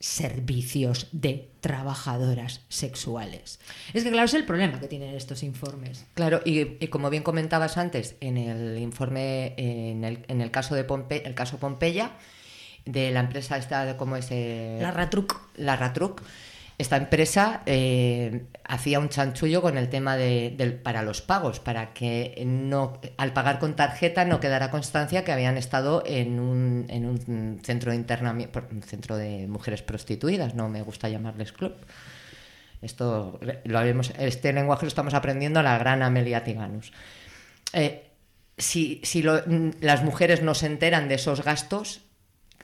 servicios de trabajadoras sexuales? Es que claro, es el problema que tienen estos informes. Claro, y, y como bien comentabas antes, en el informe, en el, en el caso de Pompe, el caso Pompeya, de la empresa esta, ¿cómo es? Eh, La Ratruc. la Ratruc, esta empresa eh, hacía un chanchullo con el tema de, para los pagos, para que no, al pagar con tarjeta no quedara constancia que habían estado en un, en un centro de internamiento, un centro de mujeres prostituidas, no me gusta llamarles club. Esto lo haremos, este lenguaje lo estamos aprendiendo a la gran Amelia Tiganus. Eh, si si lo- las mujeres no se enteran de esos gastos,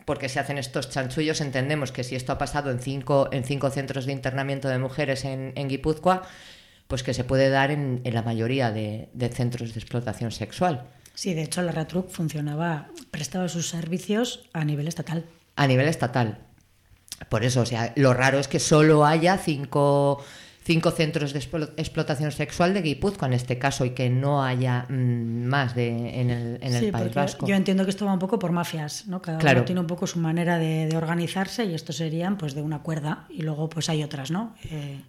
porque se hacen estos chanchullos, entendemos que si esto ha pasado en cinco, en cinco centros de internamiento de mujeres en, en Guipúzcoa, pues que se puede dar en, en la mayoría de, de centros de explotación sexual. Sí, de hecho la Ratruc funcionaba, prestaba sus servicios a nivel estatal. A nivel estatal. Por eso, o sea, lo raro es que solo haya cinco, cinco centros de explo- explotación sexual de Guipúzcoa en este caso y que no haya mm, más de, en el, en el Sí, País Vasco. Yo entiendo que esto va un poco por mafias, ¿no? Cada Claro. uno tiene un poco su manera de, de organizarse y estos serían pues de una cuerda y luego pues hay otras, ¿no? Eh,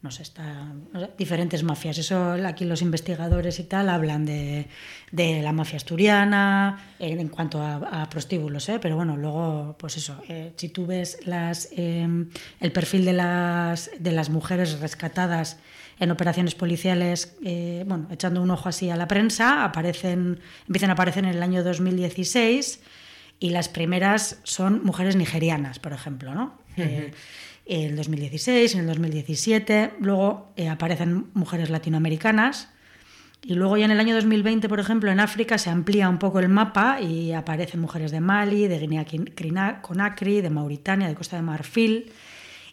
no sé, está, no sé, diferentes mafias. Eso aquí los investigadores y tal hablan de, de la mafia asturiana en cuanto a, a prostíbulos, ¿eh? pero bueno, luego, pues eso, eh, si tú ves las, eh, el perfil de las, de las mujeres rescatadas en operaciones policiales, eh, bueno, echando un ojo así a la prensa, aparecen, empiezan a aparecer en el año 2016 y las primeras son mujeres nigerianas, por ejemplo, ¿no? Eh, en el 2016, en el 2017, luego eh, aparecen mujeres latinoamericanas y luego ya en el año 2020, por ejemplo, en África se amplía un poco el mapa y aparecen mujeres de Mali, de Guinea-Conakry, de Mauritania, de Costa de Marfil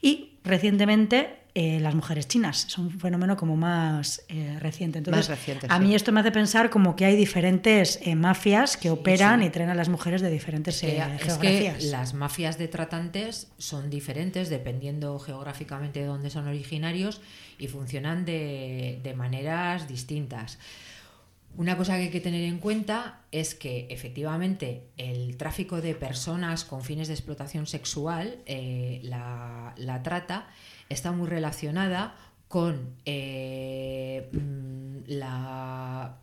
y recientemente eh, las mujeres chinas. Es un fenómeno como más eh, reciente. Entonces, Más reciente, a sí. mí esto me hace pensar como que hay diferentes eh, mafias que operan y traen a las mujeres de diferentes Eh, es que geografías. las mafias de tratantes son diferentes dependiendo geográficamente de dónde son originarios y funcionan de, de maneras distintas. Una cosa que hay que tener en cuenta es que efectivamente el tráfico de personas con fines de explotación sexual, la, la trata, está muy relacionada con eh, mm, la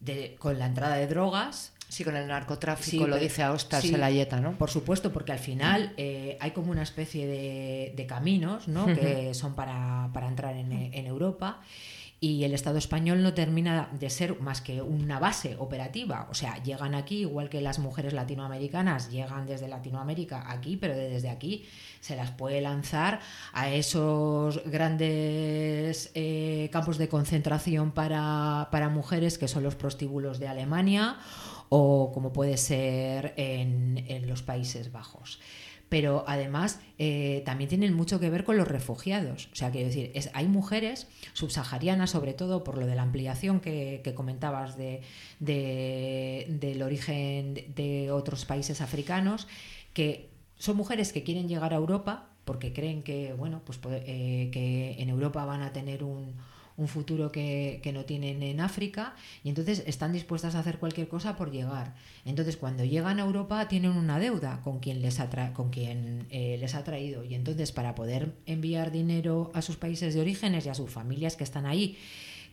de- con la entrada de drogas, Sí, con el narcotráfico, Sí, lo dice Aostar sí, Selayeta, ¿no? Por supuesto, porque al final eh, hay como una especie de, de caminos ¿no? que son para, para entrar en, en Europa y el Estado español no termina de ser más que una base operativa. O sea, llegan aquí, igual que las mujeres latinoamericanas llegan desde Latinoamérica aquí, pero desde aquí se las puede lanzar a esos grandes eh, campos de concentración para, para mujeres que son los prostíbulos de Alemania o como puede ser en, en los Países Bajos. Pero además eh, también tienen mucho que ver con los refugiados. O sea, quiero decir, es, hay mujeres subsaharianas, sobre todo por lo de la ampliación que, comentabas de, de- del origen de- otros países africanos, que son mujeres que quieren llegar a Europa porque creen que, bueno, pues, eh, que en Europa van a tener un, un futuro que, que no tienen en África y entonces están dispuestas a hacer cualquier cosa por llegar. Entonces cuando llegan a Europa tienen una deuda con quien les ha, con quien, eh, les ha traído y entonces para poder enviar dinero a sus países de orígenes y a sus familias que están ahí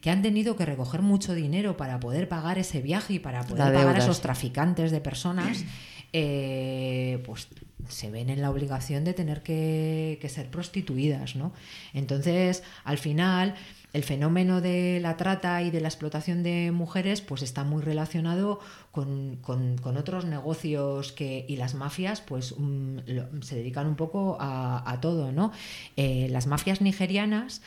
que han tenido que recoger mucho dinero para poder pagar ese viaje y para poder pagar a esos traficantes de personas, eh, pues se ven en la obligación de tener que, que ser prostituidas, ¿no? Entonces, al final, el fenómeno de la trata y de la explotación de mujeres, pues está muy relacionado con, con- otros negocios que, y las mafias, pues mm, se dedican un poco a, todo, ¿no? Eh, las mafias nigerianas,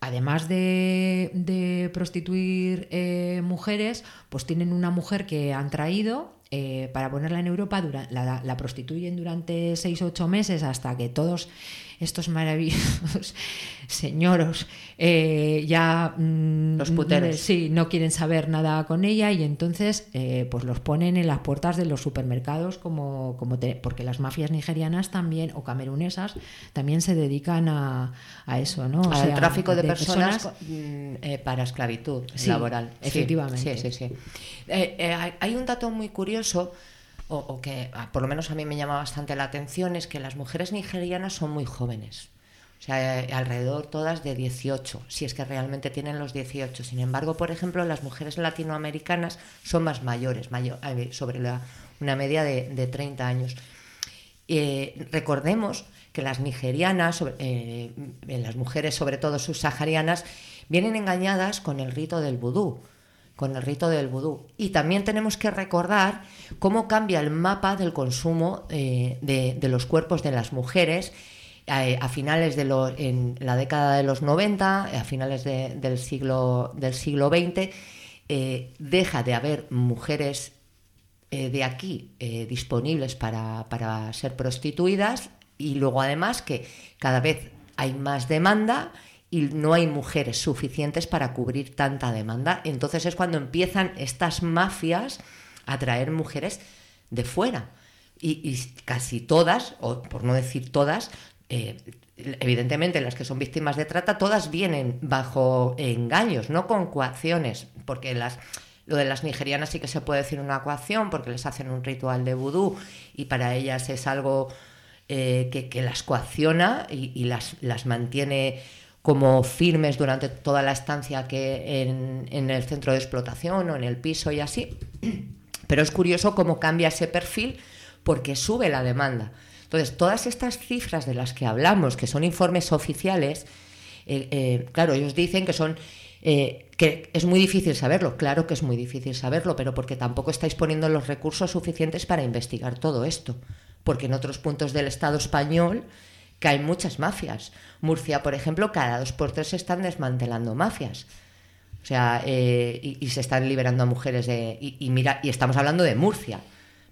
además de, prostituir eh, mujeres, pues tienen una mujer que han traído eh, para ponerla en Europa, la, la prostituyen durante seis o ocho meses hasta que todos estos maravillosos señoros eh, ya mm, Los puteros. sí no quieren saber nada con ella y entonces eh, pues los ponen en las puertas de los supermercados como, como te- porque las mafias nigerianas también o camerunesas también se dedican a, a eso no O al sea, tráfico de, personas, mm, eh, para esclavitud Sí, laboral. Efectivamente. Sí, sí, sí. Eh, eh, hay un dato muy curioso, o, que ah, por lo menos a mí me llama bastante la atención, es que las mujeres nigerianas son muy jóvenes. O sea, eh, alrededor todas de 18, si es que realmente tienen los 18. Sin embargo, por ejemplo, las mujeres latinoamericanas son más mayores, mayo- eh, sobre la- una media de, de 30 años. Eh, recordemos que las nigerianas, eh, las mujeres, sobre todo subsaharianas, vienen engañadas con el rito del vudú, con el rito del vudú. Y también tenemos que recordar cómo cambia el mapa del consumo eh, de, los cuerpos de las mujeres eh, a finales de en la década de los 90, a finales de- del, siglo, del siglo XX, eh, deja de haber mujeres de aquí disponibles para, para ser prostituidas y luego además que cada vez hay más demanda y no hay mujeres suficientes para cubrir tanta demanda. Entonces es cuando empiezan estas mafias a traer mujeres de fuera. Y, casi todas, o por no decir todas, eh, evidentemente las que son víctimas de trata, todas vienen bajo engaños, no con coacciones, porque las, lo de las nigerianas sí que se puede decir una coacción, porque les hacen un ritual de vudú y para ellas es algo eh, que, que las coacciona y, y las, las mantiene como firmes durante toda la estancia que en, el centro de explotación o en el piso y así. Pero es curioso cómo cambia ese perfil porque sube la demanda. Entonces, todas estas cifras de las que hablamos, que son informes oficiales, eh, eh, claro, ellos dicen que son eh, que es muy difícil saberlo, claro que es muy difícil saberlo, pero porque tampoco estáis poniendo los recursos suficientes para investigar todo esto. Porque en otros puntos del Estado español que hay muchas mafias. Murcia, por ejemplo, cada dos por tres se están desmantelando mafias. O sea, eh, y, se están liberando a mujeres de. Y, y mira, y estamos hablando de Murcia,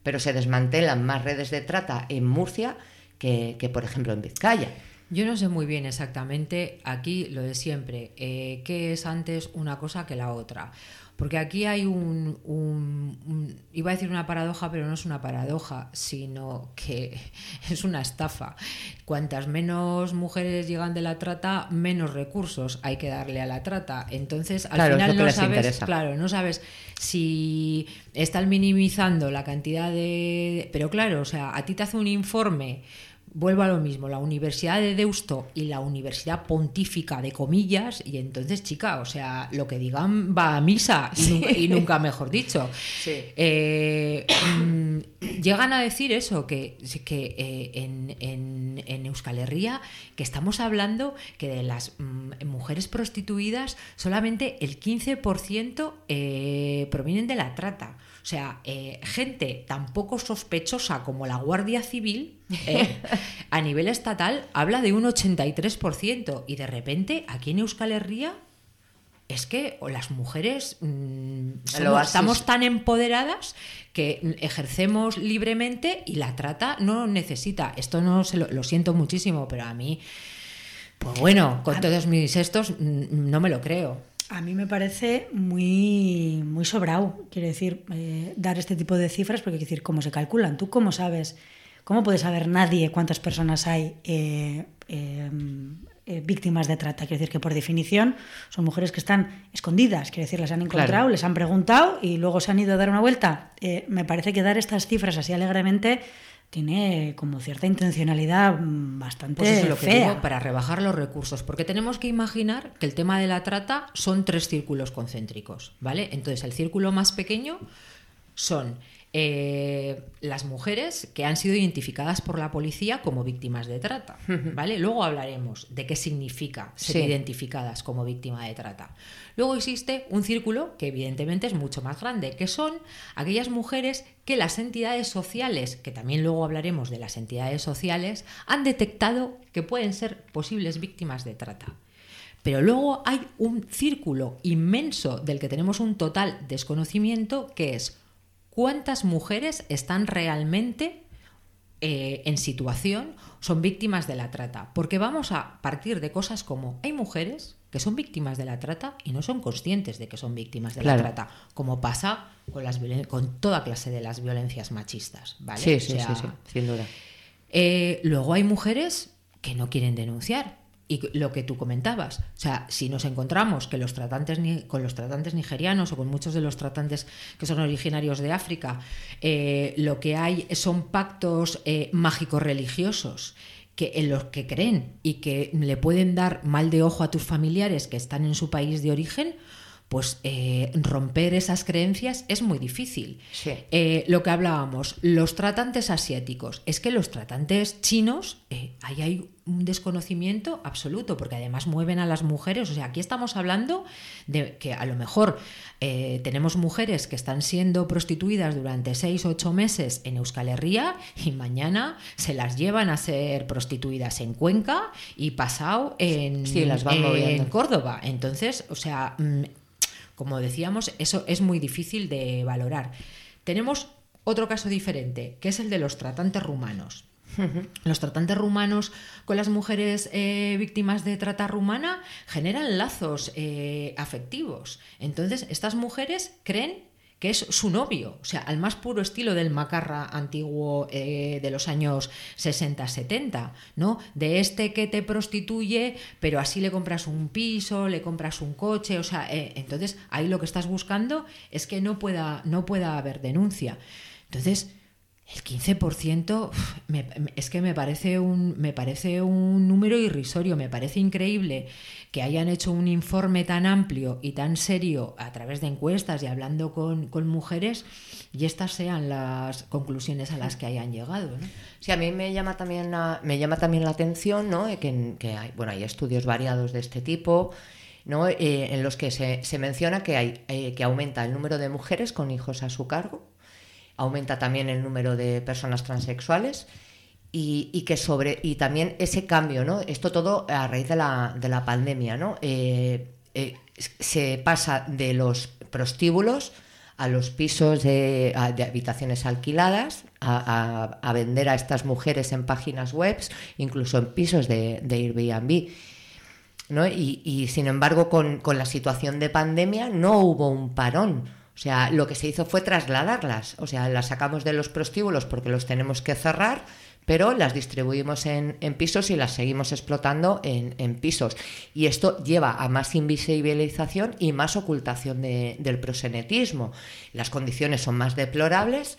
pero se desmantelan más redes de trata en Murcia que, que, por ejemplo, en Vizcaya. Yo no sé muy bien exactamente aquí lo de siempre, eh, qué es antes una cosa que la otra. Porque aquí hay un, un- un- Iba a decir una paradoja, pero no es una paradoja, sino que es una estafa. Cuantas menos mujeres llegan de la trata, menos recursos hay que darle a la trata. Entonces, al Claro, final no sabes, interesa. claro, no sabes si están minimizando la cantidad de. Pero claro, o sea, a ti te hace un informe vuelvo a lo mismo, la Universidad de Deusto y la Universidad Pontífica de comillas, y entonces, chica, o sea, lo que digan va a misa, y, nunca, y nunca mejor dicho. Sí. Eh, llegan a decir eso, que, que eh, en, en- en Euskal Herria, que estamos hablando que de las mm, mujeres prostituidas, solamente el 15% eh, provienen de la trata. O sea, eh, gente tan poco sospechosa como la Guardia Civil, eh, a nivel estatal, habla de un 83%. Y de repente, aquí en Euskal Herria, es que o las mujeres mm, somos- oasis. estamos tan empoderadas que ejercemos libremente y la trata no necesita. Esto no se lo, lo siento muchísimo, pero a mí, pues bueno, con todos mis estos, mm, no me lo creo. A mí me parece muy, muy sobrado, quiero decir, eh, dar este tipo de cifras, porque quiero decir, ¿cómo se calculan? ¿Tú cómo sabes? ¿Cómo puede saber nadie cuántas personas hay eh, eh, eh, víctimas de trata? Quiero decir que por definición son mujeres que están escondidas, quiero decir, las han encontrado, Claro. les han preguntado y luego se han ido a dar una vuelta. Eh, me parece que dar estas cifras así alegremente tiene como cierta intencionalidad mm, bastante Pues eso es lo que fea. digo, para rebajar los recursos, porque tenemos que imaginar que el tema de la trata son tres círculos concéntricos, ¿vale? Entonces, el círculo más pequeño son eh, las mujeres que han sido identificadas por la policía como víctimas de trata, ¿vale? Luego hablaremos de qué significa ser Sí. identificadas como víctima de trata. Luego existe un círculo que evidentemente es mucho más grande, que son aquellas mujeres que las entidades sociales, que también luego hablaremos de las entidades sociales, han detectado que pueden ser posibles víctimas de trata. Pero luego hay un círculo inmenso del que tenemos un total desconocimiento, que es cuántas mujeres están realmente eh, en situación, son víctimas de la trata. Porque vamos a partir de cosas como hay mujeres que son víctimas de la trata y no son conscientes de que son víctimas de Claro. la trata, como pasa con, las con toda clase de las violencias machistas. ¿vale? Sí, O sí, sea, sí, sí, sin duda. eh, luego hay mujeres que no quieren denunciar. Y lo que tú comentabas, o sea, si nos encontramos que los tratantes ni- con los tratantes nigerianos o con muchos de los tratantes que son originarios de África, eh, lo que hay son pactos eh, mágico-religiosos que en los que creen y que le pueden dar mal de ojo a tus familiares que están en su país de origen, pues eh, romper esas creencias es muy difícil. Sí. Eh, lo que hablábamos, los tratantes asiáticos. Es que los tratantes chinos, eh, ahí hay un desconocimiento absoluto, porque además mueven a las mujeres. O sea, aquí estamos hablando de que a lo mejor eh, tenemos mujeres que están siendo prostituidas durante seis o ocho meses en Euskal Herria y mañana se las llevan a ser prostituidas en Cuenca y pasado en, Sí, las van en. Córdoba. Entonces, o sea, mm, como decíamos, eso es muy difícil de valorar. Tenemos otro caso diferente, que es el de los tratantes rumanos. Los tratantes rumanos con las mujeres eh, víctimas de trata rumana generan lazos eh, afectivos. Entonces, estas mujeres creen que es su novio, o sea, al más puro estilo del macarra antiguo eh, de los años 60-70, ¿no? De este que te prostituye, pero así le compras un piso, le compras un coche, o sea, entonces ahí lo que estás buscando es que no pueda, no pueda haber denuncia. Entonces, el 15% uf, me- es que me parece, un, me parece un número irrisorio, me parece increíble que hayan hecho un informe tan amplio y tan serio a través de encuestas y hablando con, con mujeres y estas sean las conclusiones a las que hayan llegado. ¿no? Sí, a mí me llama también la, me llama también la atención ¿no? Eh, que, que hay, bueno, hay estudios variados de este tipo. ¿no? Eh, en los que se, se menciona que, hay, eh, que aumenta el número de mujeres con hijos a su cargo, aumenta también el número de personas transexuales y, que sobre y también ese cambio, ¿no? Esto todo a raíz de la, de la pandemia, ¿no? Eh, eh, se pasa de los prostíbulos a los pisos de, habitaciones alquiladas, a, vender a estas mujeres en páginas web, incluso en pisos de, de Airbnb. ¿no? Y, y, sin embargo, con, con la situación de pandemia no hubo un parón. O sea, lo que se hizo fue trasladarlas. O sea, las sacamos de los prostíbulos porque los tenemos que cerrar, pero las distribuimos en, pisos y las seguimos explotando en, pisos. Y esto lleva a más invisibilización y más ocultación de- del prosenetismo. Las condiciones son más deplorables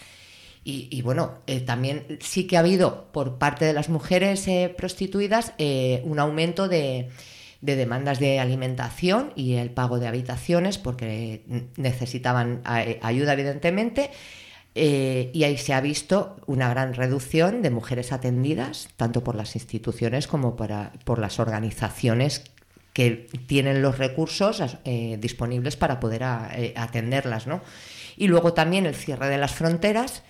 y, y bueno, eh, también sí que ha habido por parte de las mujeres eh, prostituidas eh, un aumento de, de demandas de alimentación y el pago de habitaciones porque necesitaban a- ayuda evidentemente eh, y ahí se ha visto una gran reducción de mujeres atendidas tanto por las instituciones como para, por las organizaciones que tienen los recursos eh, disponibles para poder eh, atenderlas. ¿no? Y luego también el cierre de las fronteras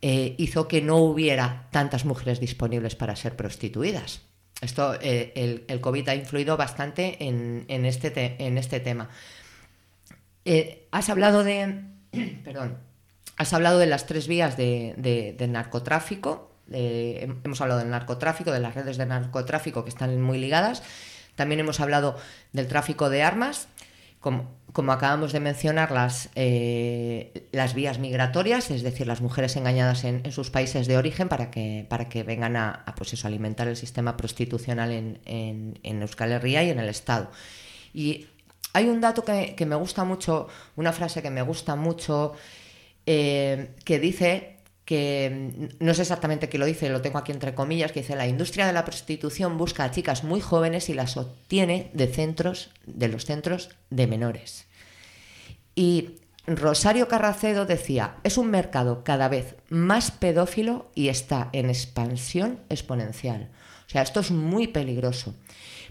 eh, hizo que no hubiera tantas mujeres disponibles para ser prostituidas. Esto, eh, el, el COVID ha influido bastante en, en este, te- en este tema. Eh, has hablado de. Perdón. Has hablado de las tres vías de, de- del narcotráfico. hem- hemos hablado del narcotráfico, de las redes de narcotráfico que están muy ligadas. También hemos hablado del tráfico de armas. Como, acabamos de mencionar, las, eh, las vías migratorias, es decir, las mujeres engañadas en, sus países de origen para que, para que vengan a, a, pues eso, alimentar el sistema prostitucional en, en, en Euskal Herria y en el Estado. Y hay un dato que, que me gusta mucho, una frase que me gusta mucho, eh, que dice que mm, no sé exactamente qué lo dice, lo tengo aquí entre comillas, que dice la industria de la prostitución busca a chicas muy jóvenes y las obtiene de centros, de los centros de menores. Y Rosario Carracedo decía, es un mercado cada vez más pedófilo y está en expansión exponencial. O sea, esto es muy peligroso.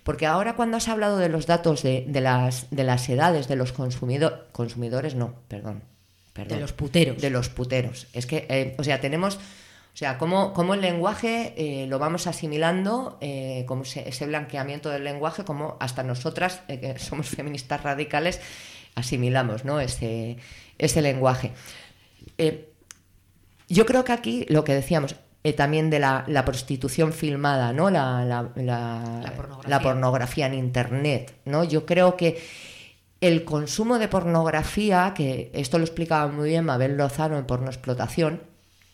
Porque ahora cuando has hablado de los datos de, de las, de las edades de los consumidores, consumidores no, perdón, perdón. De los puteros. De los puteros. Es que, eh, o sea, tenemos, o sea, cómo, cómo el lenguaje eh, lo vamos asimilando, eh, como se, ese blanqueamiento del lenguaje, como hasta nosotras, que somos feministas radicales, asimilamos ¿no? ese, ese lenguaje. Yo creo que aquí lo que decíamos, también de la, la, prostitución filmada, ¿no? La, la, la, pornografía. la, pornografía. en internet, ¿no? Yo creo que el consumo de pornografía, que esto lo explicaba muy bien Mabel Lozano en Porno Explotación,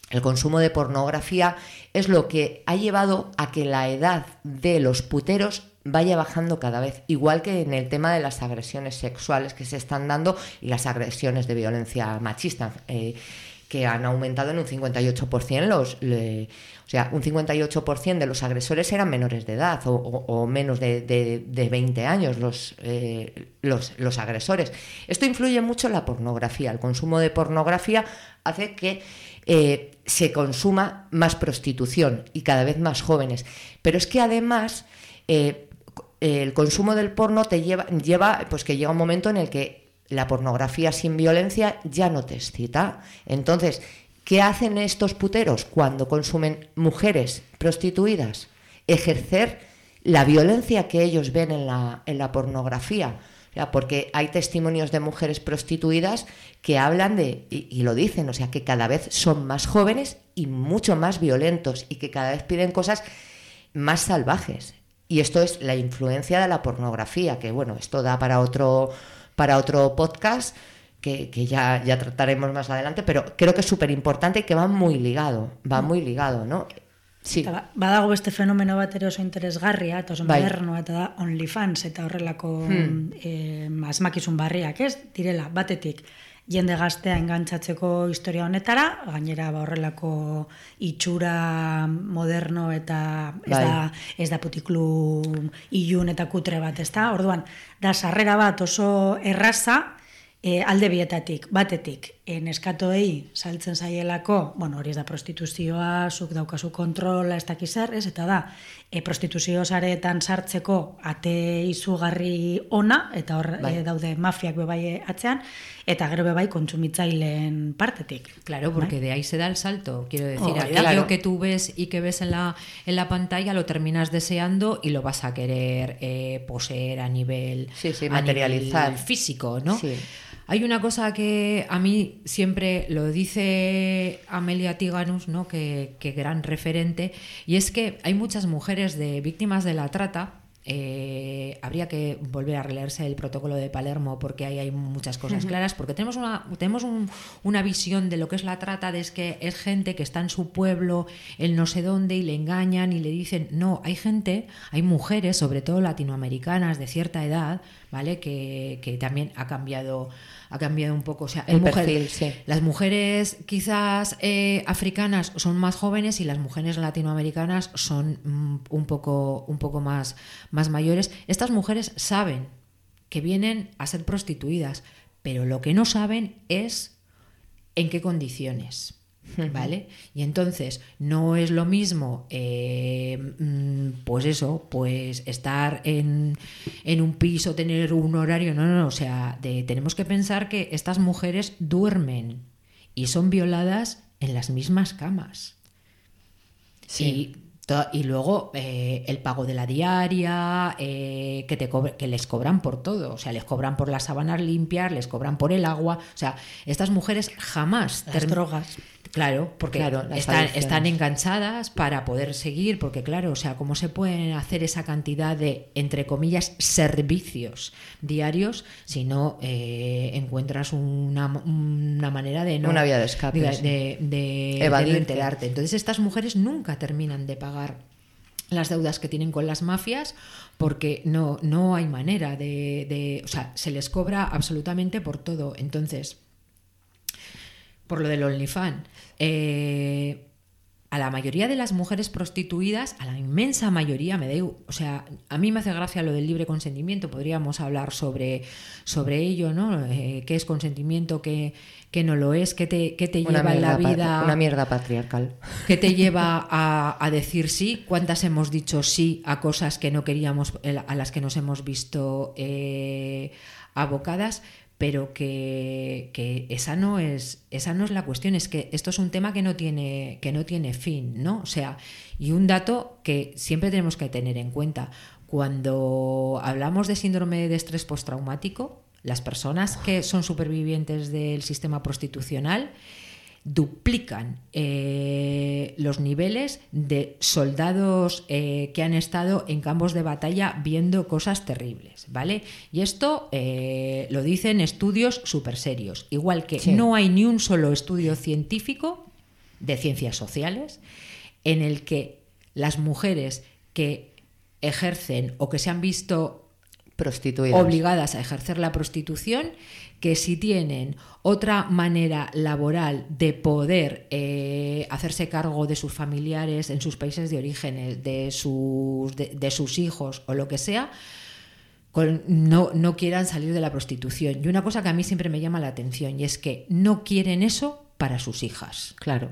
el consumo de pornografía es lo que ha llevado a que la edad de los puteros vaya bajando cada vez, igual que en el tema de las agresiones sexuales que se están dando y las agresiones de violencia machista. Eh, que han aumentado en un 58%, los, o sea, un 58% de los agresores eran menores de edad o, menos de, de, de, 20 años los, eh, los, los, agresores. Esto influye mucho en la pornografía. El consumo de pornografía hace que eh, se consuma más prostitución y cada vez más jóvenes. Pero es que además eh, el consumo del porno te lleva, lleva, pues que llega un momento en el que la pornografía sin violencia ya no te excita. Entonces, ¿qué hacen estos puteros cuando consumen mujeres prostituidas? Ejercer la violencia que ellos ven en la, en la pornografía. Porque hay testimonios de mujeres prostituidas que hablan de, y, lo dicen, o sea, que cada vez son más jóvenes y mucho más violentos y que cada vez piden cosas más salvajes. Y esto es la influencia de la pornografía, que bueno, esto da para otro para otro podcast que, que ya, ya, trataremos más adelante, pero creo que es súper importante y que va muy ligado, va muy ligado, ¿no? Sí. Eta badago beste fenomeno bat ere oso interesgarria, eta oso bai. modernoa, eta da OnlyFans, eta horrelako hmm. eh, asmakizun barriak, ez? Direla, batetik, jende gaztea engantzatzeko historia honetara, gainera ba horrelako itxura moderno eta ez, bai. da, ez da putiklu ilun eta kutre bat, ez da? Orduan, da sarrera bat oso erraza, e, alde bietatik, batetik, e, neskatoei saltzen zaielako, bueno, hori ez da prostituzioa, zuk daukazu kontrola, ez dakiz zer, ez, eta da, e, prostituzio zareetan sartzeko ate izugarri ona, eta hor bai. e, daude mafiak bebai atzean, eta gero bebai kontsumitzaileen partetik. Claro, porque ¿vale? de ahí se da el salto, quiero decir, oh, aquello claro. que tú ves y que ves en la, en la pantalla lo terminas deseando y lo vas a querer eh, poseer a nivel, sí, sí, materializar. Nivel físico, ¿no? Sí. Hay una cosa que a mí siempre lo dice Amelia Tiganus, ¿no? que, que gran referente, y es que hay muchas mujeres de víctimas de la trata eh, habría que volver a releerse el protocolo de Palermo porque ahí hay muchas cosas claras, porque tenemos una, tenemos un, una visión de lo que es la trata, de es que es gente que está en su pueblo, en no sé dónde, y le engañan y le dicen, no, hay gente, hay mujeres, sobre todo latinoamericanas de cierta edad, ¿vale? Que, que también ha cambiado ha cambiado un poco. O sea, El mujer- perfil, sí. las mujeres quizás eh, africanas son más jóvenes y las mujeres latinoamericanas son mm, un poco, un poco más, más mayores. Estas mujeres saben que vienen a ser prostituidas, pero lo que no saben es en qué condiciones. ¿Vale? Y entonces no es lo mismo, eh, mm, pues eso, pues estar en, en un piso, tener un horario, no, no, no, o sea, de- tenemos que pensar que estas mujeres duermen y son violadas en las mismas camas. Sí. Y, luego eh, el pago de la diaria, eh, que, te cobre- que les cobran por todo, o sea, les cobran por las sábanas limpias, les cobran por el agua, o sea, estas mujeres jamás... Las drogas. Claro, porque Claro, están, enganchadas para poder seguir, porque claro, o sea, ¿cómo se pueden hacer esa cantidad de, entre comillas, servicios diarios si no eh, encuentras una, una manera de no... Una vía de escape, de, de- de- de Evadirte. no enterarte. Entonces estas mujeres nunca terminan de pagar las deudas que tienen con las mafias porque no, no hay manera de, de- O sea, se les cobra absolutamente por todo. Entonces, por lo del OnlyFans, eh, a la mayoría de las mujeres prostituidas, a la inmensa mayoría, me da, o sea, a mí me hace gracia lo del libre consentimiento, podríamos hablar sobre, sobre ello, ¿no? Eh, ¿Qué es consentimiento? ¿Qué, qué no lo es? ¿Qué te, qué te lleva en la vida? Una mierda patriarcal. ¿Qué te lleva a, a decir sí? ¿Cuántas hemos dicho sí a cosas que no queríamos, a las que nos hemos visto eh, abocadas? Pero que, que esa no es esa no es la cuestión, es que esto es un tema que no tiene que no tiene fin, ¿no? O sea, y un dato que siempre tenemos que tener en cuenta cuando hablamos de síndrome de estrés postraumático, las personas que son supervivientes del sistema prostitucional duplican eh, los niveles de soldados eh, que han estado en campos de batalla viendo cosas terribles, ¿vale? Y esto eh, lo dicen estudios súper serios, igual que Sí. no hay ni un solo estudio científico de ciencias sociales en el que las mujeres que ejercen o que se han visto Prostituidas. obligadas a ejercer la prostitución, que si tienen otra manera laboral de poder eh, hacerse cargo de sus familiares en sus países de origen, de sus, de, de sus hijos o lo que sea, con- no, no quieran salir de la prostitución. Y una cosa que a mí siempre me llama la atención y es que no quieren eso para sus hijas. Claro.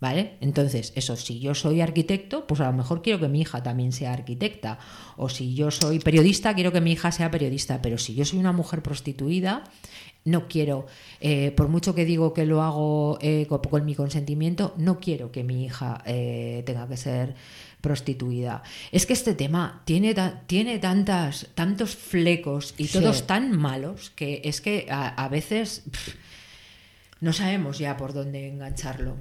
¿Vale? Entonces, eso, si yo soy arquitecto, pues a lo mejor quiero que mi hija también sea arquitecta. O si yo soy periodista, quiero que mi hija sea periodista. Pero si yo soy una mujer prostituida, no quiero, eh, por mucho que digo que lo hago eh, con, con mi consentimiento, no quiero que mi hija eh, tenga que ser prostituida. Es que este tema tiene, ta- tiene tantas, tantos flecos y Sí. todos tan malos que es que a, a veces pff, no sabemos ya por dónde engancharlo.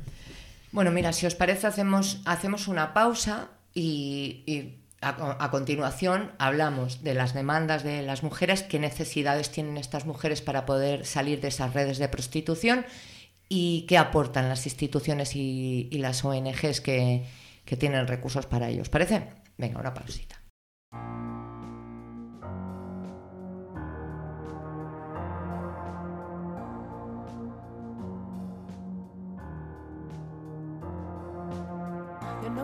Bueno, mira, si os parece, hacemos, hacemos una pausa y, y a, a continuación hablamos de las demandas de las mujeres, qué necesidades tienen estas mujeres para poder salir de esas redes de prostitución y qué aportan las instituciones y, y las ONGs que, que tienen recursos para ello. ¿Os parece? Venga, una pausita.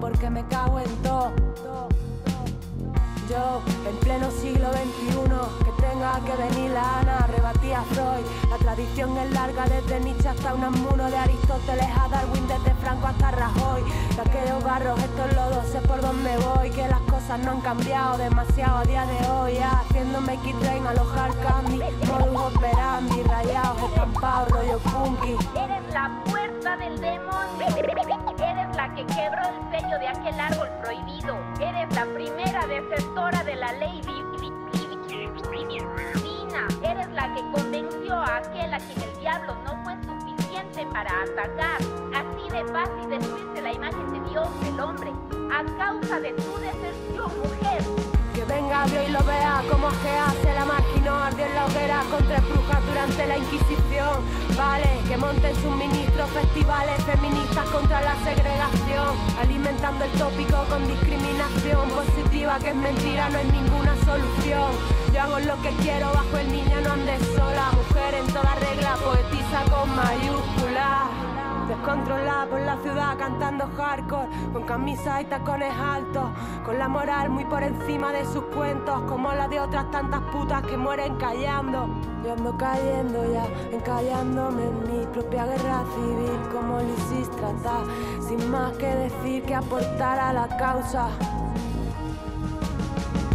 porque me cago en todo. Yo, en pleno siglo XXI, que tenga que venir la Ana, rebatí a Freud. La tradición es larga desde Nietzsche hasta Unamuno, de Aristóteles a Darwin, desde Franco hasta Rajoy. De aquellos barros, estos lodos, sé por dónde voy, que las cosas no han cambiado demasiado a día de hoy. ya. Haciendo make it rain, alojar candy, modus operandi, rayados, estampados, rollo funky. Eres la puerta del demonio. Eres la que quebró el sello de aquel árbol prohibido. Eres la primera desertora de la ley di- di- di- divina. Eres la que convenció aquel a quien el diablo no fue suficiente para atacar. Así de fácil destruirse la imagen de Dios, el hombre, a causa de tu deserción, mujer. Venga Dios y lo vea como que hace la máquina ardió en la hoguera contra brujas durante la Inquisición. Vale, que monten sus ministros festivales feministas contra la segregación, alimentando el tópico con discriminación positiva que es mentira, no es ninguna solución. Yo hago lo que quiero bajo el niño, no andes sola, mujer en toda regla, poetiza con mayúsculas. Descontrolada por la ciudad cantando hardcore, con camisas y tacones altos, con la moral muy por encima de sus cuentos, como la de otras tantas putas que mueren callando. Yo ando cayendo ya, encallándome en mi propia guerra civil, como Lysistrata, sin más que decir que aportar a la causa.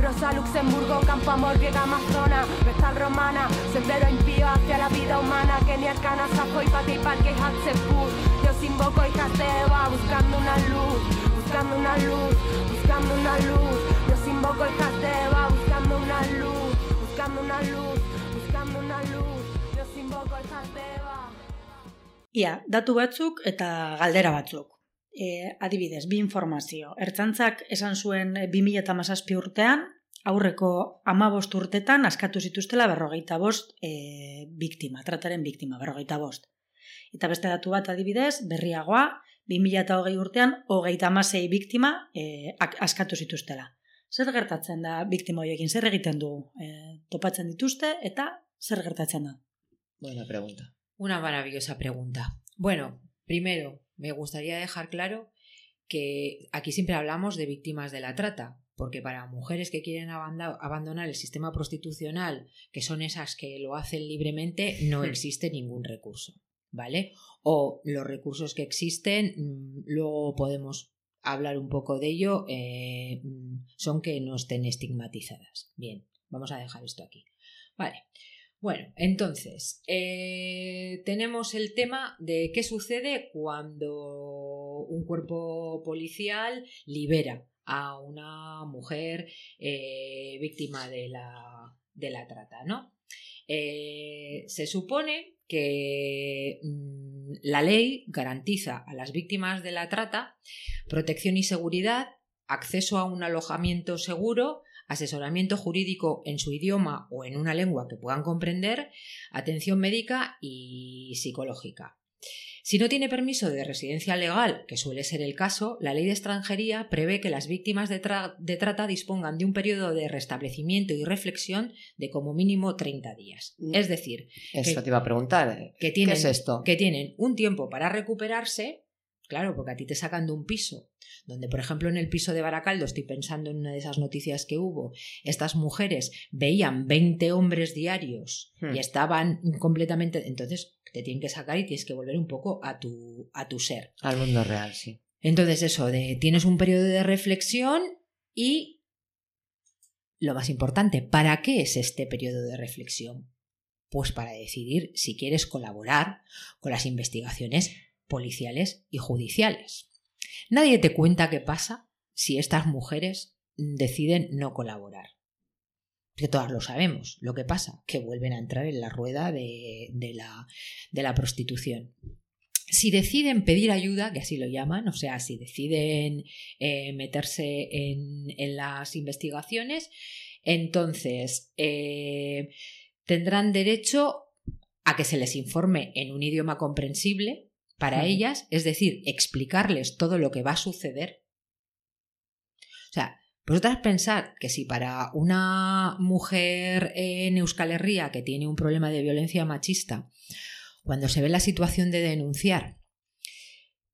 Rosa, Luxemburgo, Campo Amor, Griega, Amazona, Vestal Romana, Sendero impío hacia la vida humana, Kenia, Arcana, Sapo y Pati, Parque, Hatzepur. Yo hijas de Eva, buscando una luz, buscando una luz, buscando una luz. Yo hijas de Eva, buscando una luz, buscando una luz, buscando una luz. Yo hijas de Eva. Ia, datu batzuk eta galdera batzuk. E, adibidez, bi informazio. Ertzantzak esan zuen e, 2017 urtean, aurreko amabost urtetan askatu zituztela berrogeita bost e, biktima, trataren biktima, berrogeita bost. Eta beste datu bat adibidez, berriagoa, 2008 urtean, hogeita amasei biktima e, askatu zituztela. Zer gertatzen da biktima horiekin, zer egiten du? E, topatzen dituzte eta zer gertatzen da? Buena pregunta. Una maravillosa pregunta. Bueno, primero, me gustaría dejar claro que aquí siempre hablamos de víctimas de la trata, porque para mujeres que quieren abandonar el sistema prostitucional, que son esas que lo hacen libremente, no Hmm. existe ningún recurso, ¿vale? O los recursos que existen, mm, luego podemos hablar un poco de ello, eh, mm, son que no estén estigmatizadas. Bien, vamos a dejar esto aquí. Vale. Bueno, entonces, eh, tenemos el tema de qué sucede cuando un cuerpo policial libera a una mujer eh, víctima de la, de la trata, ¿no? Se supone que mm, la ley garantiza a las víctimas de la trata protección y seguridad, acceso a un alojamiento seguro, asesoramiento jurídico en su idioma o en una lengua que puedan comprender, atención médica y psicológica. Si no tiene permiso de residencia legal, que suele ser el caso, la ley de extranjería prevé que las víctimas de, tra- de trata dispongan de un periodo de restablecimiento y reflexión de como mínimo 30 días. Es decir, Eso que- te iba a preguntar. que tienen, ¿Qué es esto? que tienen un tiempo para recuperarse, claro, porque a ti te sacan de un piso, donde por ejemplo en el piso de Baracaldo, estoy pensando en una de esas noticias que hubo, estas mujeres veían 20 hombres diarios Hmm. y estaban completamente, entonces te tienen que sacar y tienes que volver un poco a tu, a tu ser. Al mundo real, sí. Entonces eso, de tienes un periodo de reflexión y lo más importante, ¿para qué es este periodo de reflexión? Pues para decidir si quieres colaborar con las investigaciones policiales y judiciales. Nadie te cuenta qué pasa si estas mujeres deciden no colaborar. Que todas lo sabemos. Lo que pasa, que vuelven a entrar en la rueda de, de la, de la prostitución si deciden pedir ayuda, que así lo llaman, o sea, si deciden eh, meterse en, en las investigaciones, entonces eh, tendrán derecho a que se les informe en un idioma comprensible para ellas, es decir, explicarles todo lo que va a suceder. O sea, vosotras pensad que si para una mujer en Euskal Herria que tiene un problema de violencia machista, cuando se ve la situación de denunciar,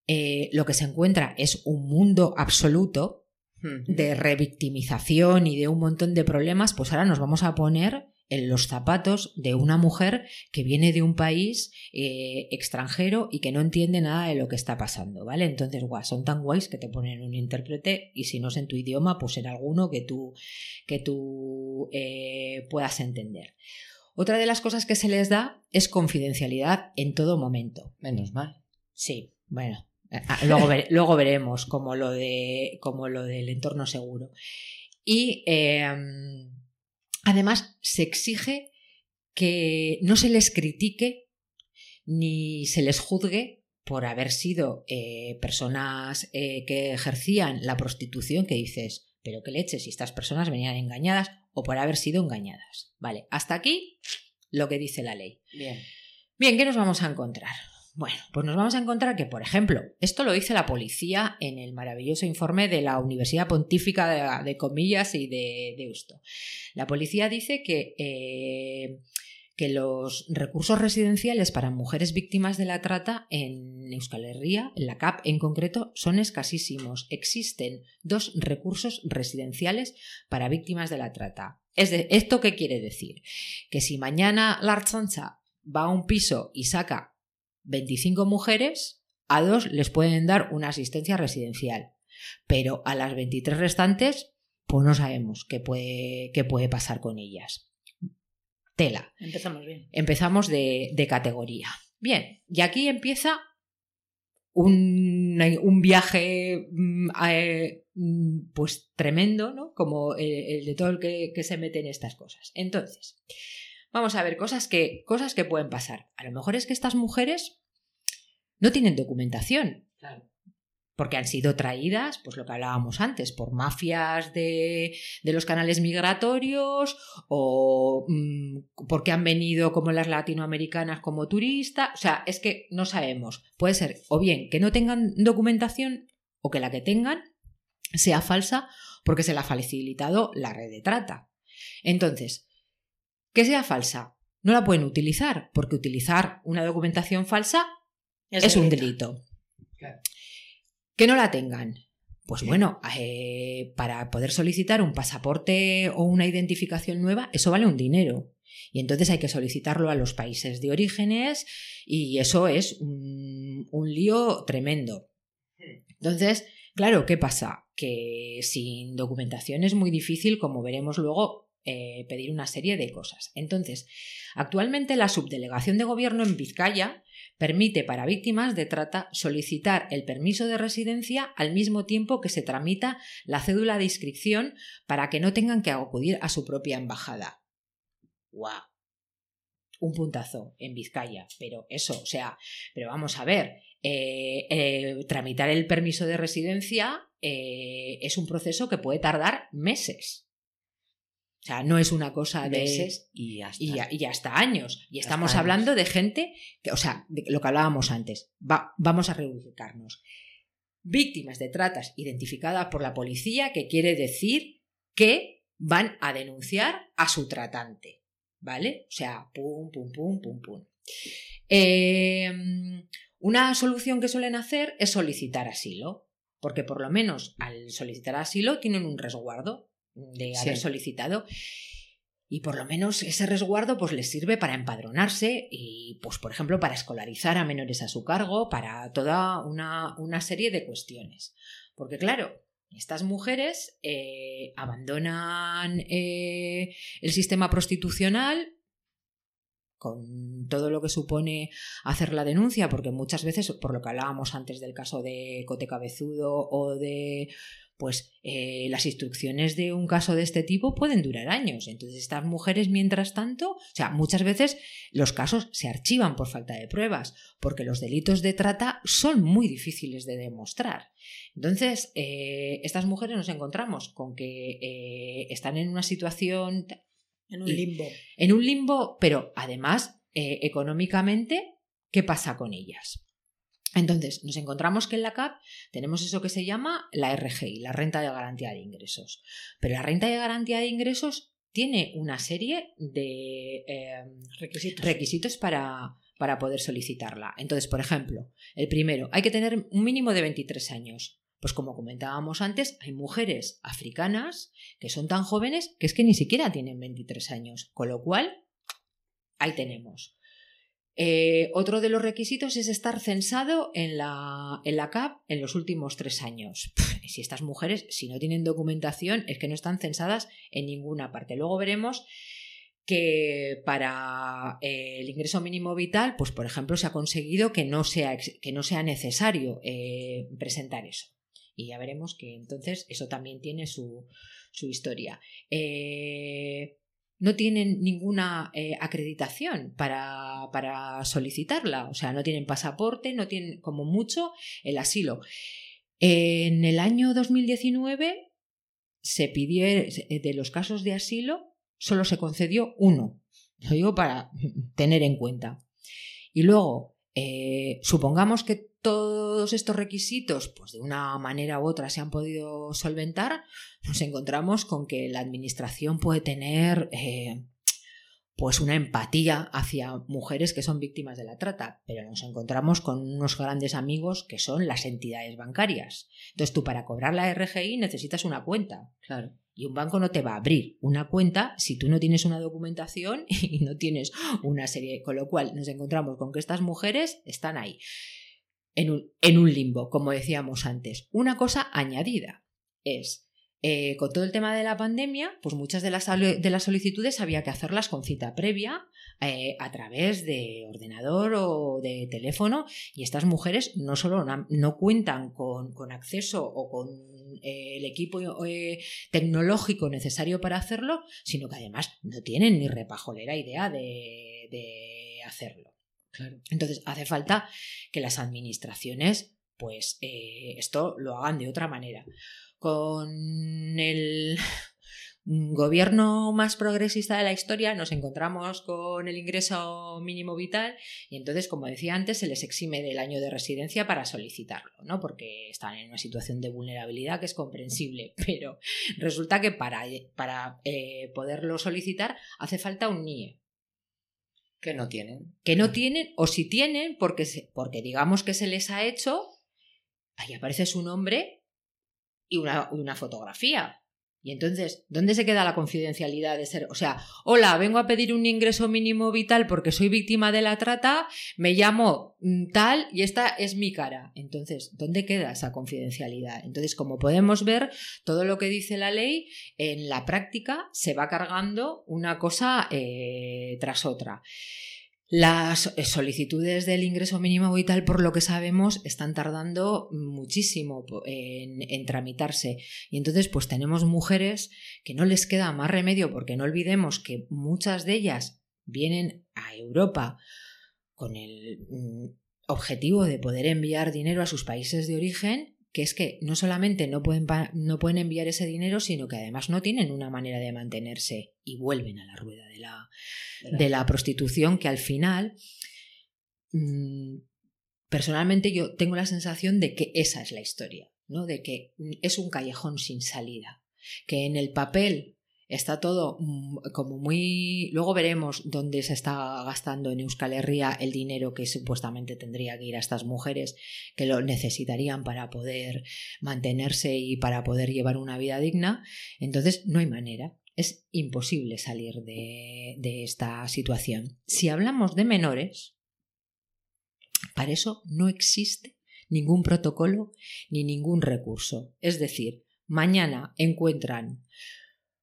eh, lo que se encuentra es un mundo absoluto de revictimización y de un montón de problemas, pues ahora nos vamos a poner en los zapatos de una mujer que viene de un país eh, extranjero y que no entiende nada de lo que está pasando, ¿vale? Entonces, guau, son tan guays que te ponen un intérprete y si no es en tu idioma, pues en alguno que tú, que tú eh, puedas entender. Otra de las cosas que se les da es confidencialidad en todo momento. Menos mal. Sí, bueno. ah, Luego, vere- luego veremos como lo, de, como lo del entorno seguro. Y eh, además se exige que no se les critique ni se les juzgue por haber sido eh, personas eh, que ejercían la prostitución que dices, pero qué leche, si estas personas venían engañadas o por haber sido engañadas. Vale, hasta aquí lo que dice la ley. Bien. Bien, ¿qué nos vamos a encontrar? Bueno, pues nos vamos a encontrar que, por ejemplo, esto lo dice la policía en el maravilloso informe de la Universidad Pontífica de, de Comillas y de Deusto. La policía dice que, eh, que los recursos residenciales para mujeres víctimas de la trata en Euskal Herria, en la CAP en concreto, son escasísimos. Existen dos recursos residenciales para víctimas de la trata. Es de, ¿Esto qué quiere decir? Que si mañana la Archancha va a un piso y saca 25 mujeres, a dos les pueden dar una asistencia residencial, pero a las 23 restantes, pues no sabemos qué puede, qué puede pasar con ellas. Tela. Empezamos bien. Empezamos de, de categoría. Bien, y aquí empieza un, un viaje mm, eh, mm, pues tremendo, ¿no? Como el, el de todo el que, que se mete en estas cosas. Entonces, vamos a ver cosas que, cosas que pueden pasar. A lo mejor es que estas mujeres no tienen documentación. Porque han sido traídas, pues lo que hablábamos antes, por mafias de, de los canales migratorios o mmm, porque han venido como las latinoamericanas como turistas. O sea, es que no sabemos. Puede ser o bien que no tengan documentación o que la que tengan sea falsa porque se la ha facilitado la red de trata. Entonces, que sea falsa, no la pueden utilizar, porque utilizar una documentación falsa es, es un delito. Claro. Que no la tengan. Pues bueno, eh, para poder solicitar un pasaporte o una identificación nueva, eso vale un dinero. Y entonces hay que solicitarlo a los países de orígenes y eso es un, un lío tremendo. Entonces, claro, ¿qué pasa? Que sin documentación es muy difícil, como veremos luego, eh, pedir una serie de cosas. Entonces, actualmente la subdelegación de gobierno en Vizcaya permite para víctimas de trata solicitar el permiso de residencia al mismo tiempo que se tramita la cédula de inscripción para que no tengan que acudir a su propia embajada. ¡Guau! Un puntazo en Vizcaya, pero eso, o sea, pero vamos a ver, eh, eh, tramitar el permiso de residencia es un proceso que puede tardar meses. O sea, no es una cosa de meses y hasta, y, y hasta años. Y estamos hablando de gente que, o sea, de lo que hablábamos antes. Va, vamos a reubicarnos. Víctimas de tratas identificadas por la policía, que quiere decir que van a denunciar a su tratante. ¿Vale? O sea, pum, pum, pum, pum, pum. Eh, una solución que suelen hacer es solicitar asilo. Porque por lo menos al solicitar asilo tienen un resguardo de haber sí. solicitado y por lo menos ese resguardo pues les sirve para empadronarse y pues por ejemplo para escolarizar a menores a su cargo, para toda una, una serie de cuestiones. Porque claro, estas mujeres eh, abandonan eh, el sistema prostitucional con todo lo que supone hacer la denuncia, porque muchas veces, por lo que hablábamos antes del caso de Cote Cabezudo o de pues eh, las instrucciones de un caso de este tipo pueden durar años. Entonces estas mujeres, mientras tanto, o sea, muchas veces los casos se archivan por falta de pruebas, porque los delitos de trata son muy difíciles de demostrar. Entonces, eh, estas mujeres nos encontramos con que eh, están en una situación... En un limbo. En un limbo, pero además, económicamente, ¿qué pasa con ellas? Entonces, nos encontramos que en la CAP tenemos eso que se llama la RGI, la renta de garantía de ingresos. Pero la renta de garantía de ingresos tiene una serie de eh, requisitos, requisitos para, para, poder solicitarla. Entonces, por ejemplo, el primero, hay que tener un mínimo de 23 años. Pues como comentábamos antes, hay mujeres africanas que son tan jóvenes que es que ni siquiera tienen 23 años. Con lo cual, ahí tenemos. Eh, otro de los requisitos es estar censado en la, en la CAP en los últimos tres años. Si estas mujeres, si no tienen documentación, es que no están censadas en ninguna parte. Luego veremos que para eh, el ingreso mínimo vital, pues por ejemplo, se ha conseguido que no sea, que no sea necesario eh, presentar eso. Y ya veremos que entonces eso también tiene su, su historia. No tienen ninguna eh, acreditación para, para solicitarla, o sea, no tienen pasaporte, no tienen como mucho el asilo. En el año 2019 se pidió, de los casos de asilo, solo se concedió uno. Lo digo para tener en cuenta. Y luego, eh, supongamos que todos estos requisitos, pues de una manera u otra, se han podido solventar, nos encontramos con que la administración puede tener eh, pues una empatía hacia mujeres que son víctimas de la trata, pero nos encontramos con unos grandes amigos que son las entidades bancarias. Entonces tú para cobrar la RGI necesitas una cuenta. Claro. Y un banco no te va a abrir una cuenta si tú no tienes una documentación y no tienes una serie. Con lo cual nos encontramos con que estas mujeres están ahí, en un, en un limbo, como decíamos antes. Una cosa añadida es eh, con todo el tema de la pandemia, pues muchas de las, de las solicitudes había que hacerlas con cita previa eh, a través de ordenador o de teléfono y estas mujeres no solo no, cuentan con, acceso o con eh, el equipo tecnológico necesario para hacerlo, sino que además no tienen ni repajolera idea de, de hacerlo. Entonces hace falta que las administraciones pues esto lo hagan de otra manera con el gobierno más progresista de la historia nos encontramos con el ingreso mínimo vital y entonces, como decía antes, se les exime del año de residencia para solicitarlo, ¿no? Porque están en una situación de vulnerabilidad que es comprensible, pero resulta que para, para eh, poderlo solicitar hace falta un NIE. Que no tienen. Que no tienen, o si tienen, porque, porque digamos que se les ha hecho, ahí aparece su nombre y una, una fotografía. Y entonces, ¿dónde se queda la confidencialidad de ser? O sea, hola, vengo a pedir un ingreso mínimo vital porque soy víctima de la trata, me llamo mm, tal y esta es mi cara. Entonces, ¿dónde queda esa confidencialidad? Entonces, como podemos ver, todo lo que dice la ley, en la práctica se va cargando una cosa eh, tras otra. Las solicitudes del ingreso mínimo vital, por lo que sabemos, están tardando muchísimo en, tramitarse. Y entonces, pues tenemos mujeres que no les queda más remedio, porque no olvidemos que muchas de ellas vienen a Europa con el mm, objetivo de poder enviar dinero a sus países de origen que es que no solamente no pueden, no pueden enviar ese dinero, sino que además no tienen una manera de mantenerse y vuelven a la rueda de la, de la prostitución, que al final, mm, personalmente yo tengo la sensación de que esa es la historia, ¿no? de que es un callejón sin salida, que en el papel está todo mm, como muy... Luego veremos dónde se está gastando en Euskal Herria el dinero que supuestamente tendría que ir a estas mujeres que lo necesitarían para poder mantenerse y para poder llevar una vida digna. Entonces no hay manera. Es imposible salir de, de esta situación. Si hablamos de menores, para eso no existe ningún protocolo ni ningún recurso. Es decir, mañana encuentran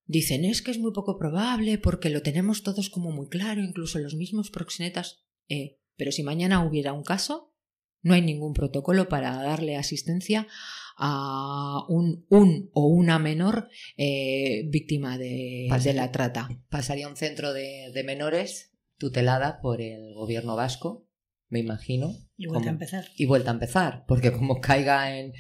Dicen, es que es muy poco probable porque lo tenemos todos como muy claro, incluso los mismos proxenetas. Eh, pero si mañana hubiera un caso, no hay ningún protocolo para darle asistencia a un, un o una menor eh, víctima de, de, la trata. Pasaría a un centro de, de, menores tutelada por el gobierno vasco, me imagino. Y vuelta a empezar. Y vuelta a empezar, porque como caiga en,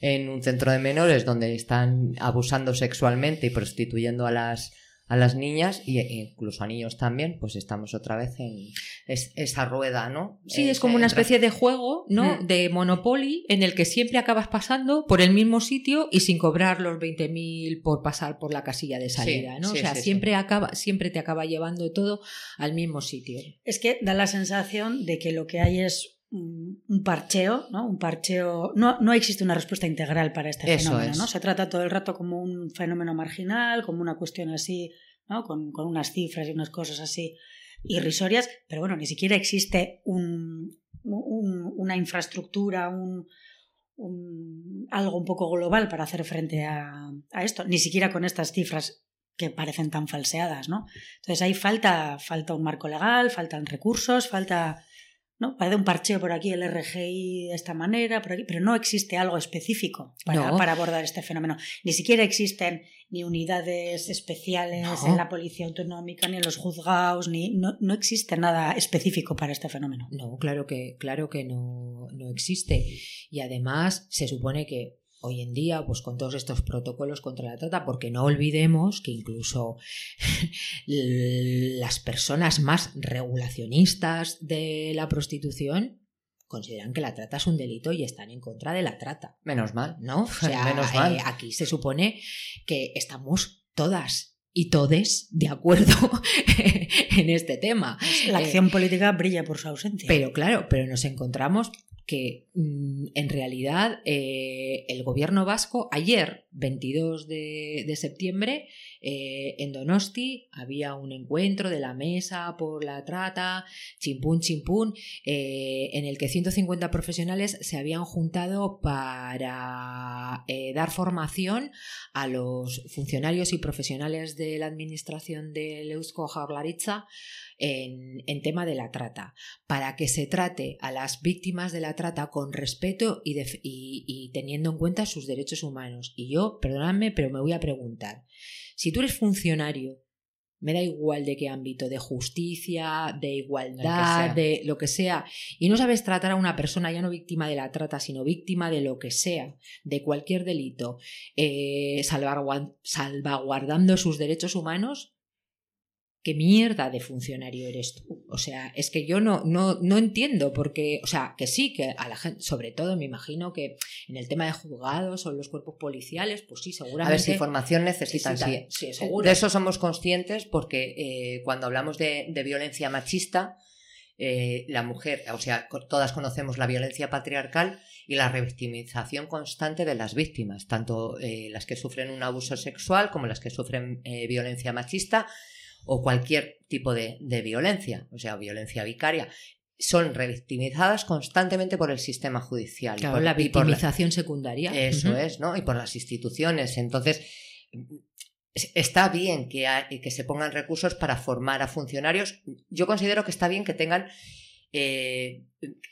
en un centro de menores donde están abusando sexualmente y prostituyendo a las a las niñas e incluso a niños también, pues estamos otra vez en esa rueda, ¿no? Sí, es como una especie de juego, ¿no? Mm. De Monopoly en el que siempre acabas pasando por el mismo sitio y sin cobrar los 20.000 por pasar por la casilla de salida, ¿no? o sea, siempre acaba siempre te acaba llevando todo al mismo sitio. Es que da la sensación de que lo que hay es un parcheo, ¿no? Un parcheo. No, no existe una respuesta integral para este fenómeno, ¿no? Se trata todo el rato como un fenómeno marginal, como una cuestión así, ¿no? Con, con unas cifras y unas cosas así irrisorias, pero bueno, ni siquiera existe un, un, una infraestructura, un, algo un poco global para hacer frente a, a, esto, ni siquiera con estas cifras que parecen tan falseadas, ¿no? Entonces ahí falta, falta un marco legal, faltan recursos, falta ¿no? Parece un parcheo por aquí, el RGI de esta manera, por aquí, pero no existe algo específico para, No. para abordar este fenómeno. Ni siquiera existen ni unidades especiales No. en la policía autonómica, ni en los juzgados, ni no, no existe nada específico para este fenómeno. No, claro que, claro que no, no existe. Y además se supone que hoy en día, pues con todos estos protocolos contra la trata, porque no olvidemos que incluso las personas más regulacionistas de la prostitución consideran que la trata es un delito y están en contra de la trata. Menos mal. ¿No? O sea, Menos mal. eh, aquí se supone que estamos todas y todes de acuerdo en este tema. La Eh, acción política brilla por su ausencia. pero claro, pero nos encontramos que en realidad eh, el gobierno vasco ayer, 22 de, septiembre, eh, en Donosti había un encuentro de la mesa por la trata, chimpún, chimpún, eh, en el que 150 profesionales se habían juntado para dar formación a los funcionarios y profesionales de la administración del Eusko Jaurlaritza en, en tema de la trata, para que se trate a las víctimas de la trata con respeto y, def- y- y teniendo en cuenta sus derechos humanos. Y yo, perdonadme, pero me voy a preguntar, si tú eres funcionario, me da igual de qué ámbito, de justicia, de igualdad, de lo que sea, y no sabes tratar a una persona ya no víctima de la trata, sino víctima de lo que sea, de cualquier delito, eh, salvaguard- salvaguardando sus derechos humanos, ¿qué mierda de funcionario eres tú? O sea, es que yo no, no, no entiendo, porque, o sea, que sí, que a la gente, sobre todo me imagino que en el tema de juzgados o los cuerpos policiales, pues sí, A seguramente. ver, si formación necesitan, necesitan, sí. sí, seguro. De eso somos conscientes porque eh, cuando hablamos de, de violencia machista, eh, la mujer, o sea, todas conocemos la violencia patriarcal y la revictimización constante de las víctimas, tanto eh, las que sufren un abuso sexual como las que sufren eh, violencia machista o cualquier tipo de, de violencia, o sea, violencia vicaria. Son revictimizadas constantemente por el sistema judicial. y por- la y por victimización secundaria. eso es, ¿no? Y por las instituciones. Entonces, es- está bien que, que se pongan recursos para formar a funcionarios. Yo considero que está bien que tengan eh,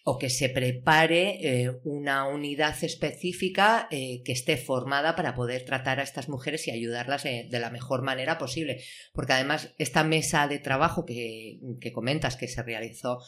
o que se prepare eh, una unidad específica eh, que esté formada para poder tratar a estas mujeres y ayudarlas de la mejor manera posible. Porque además esta mesa de trabajo que, que comentas que se realizó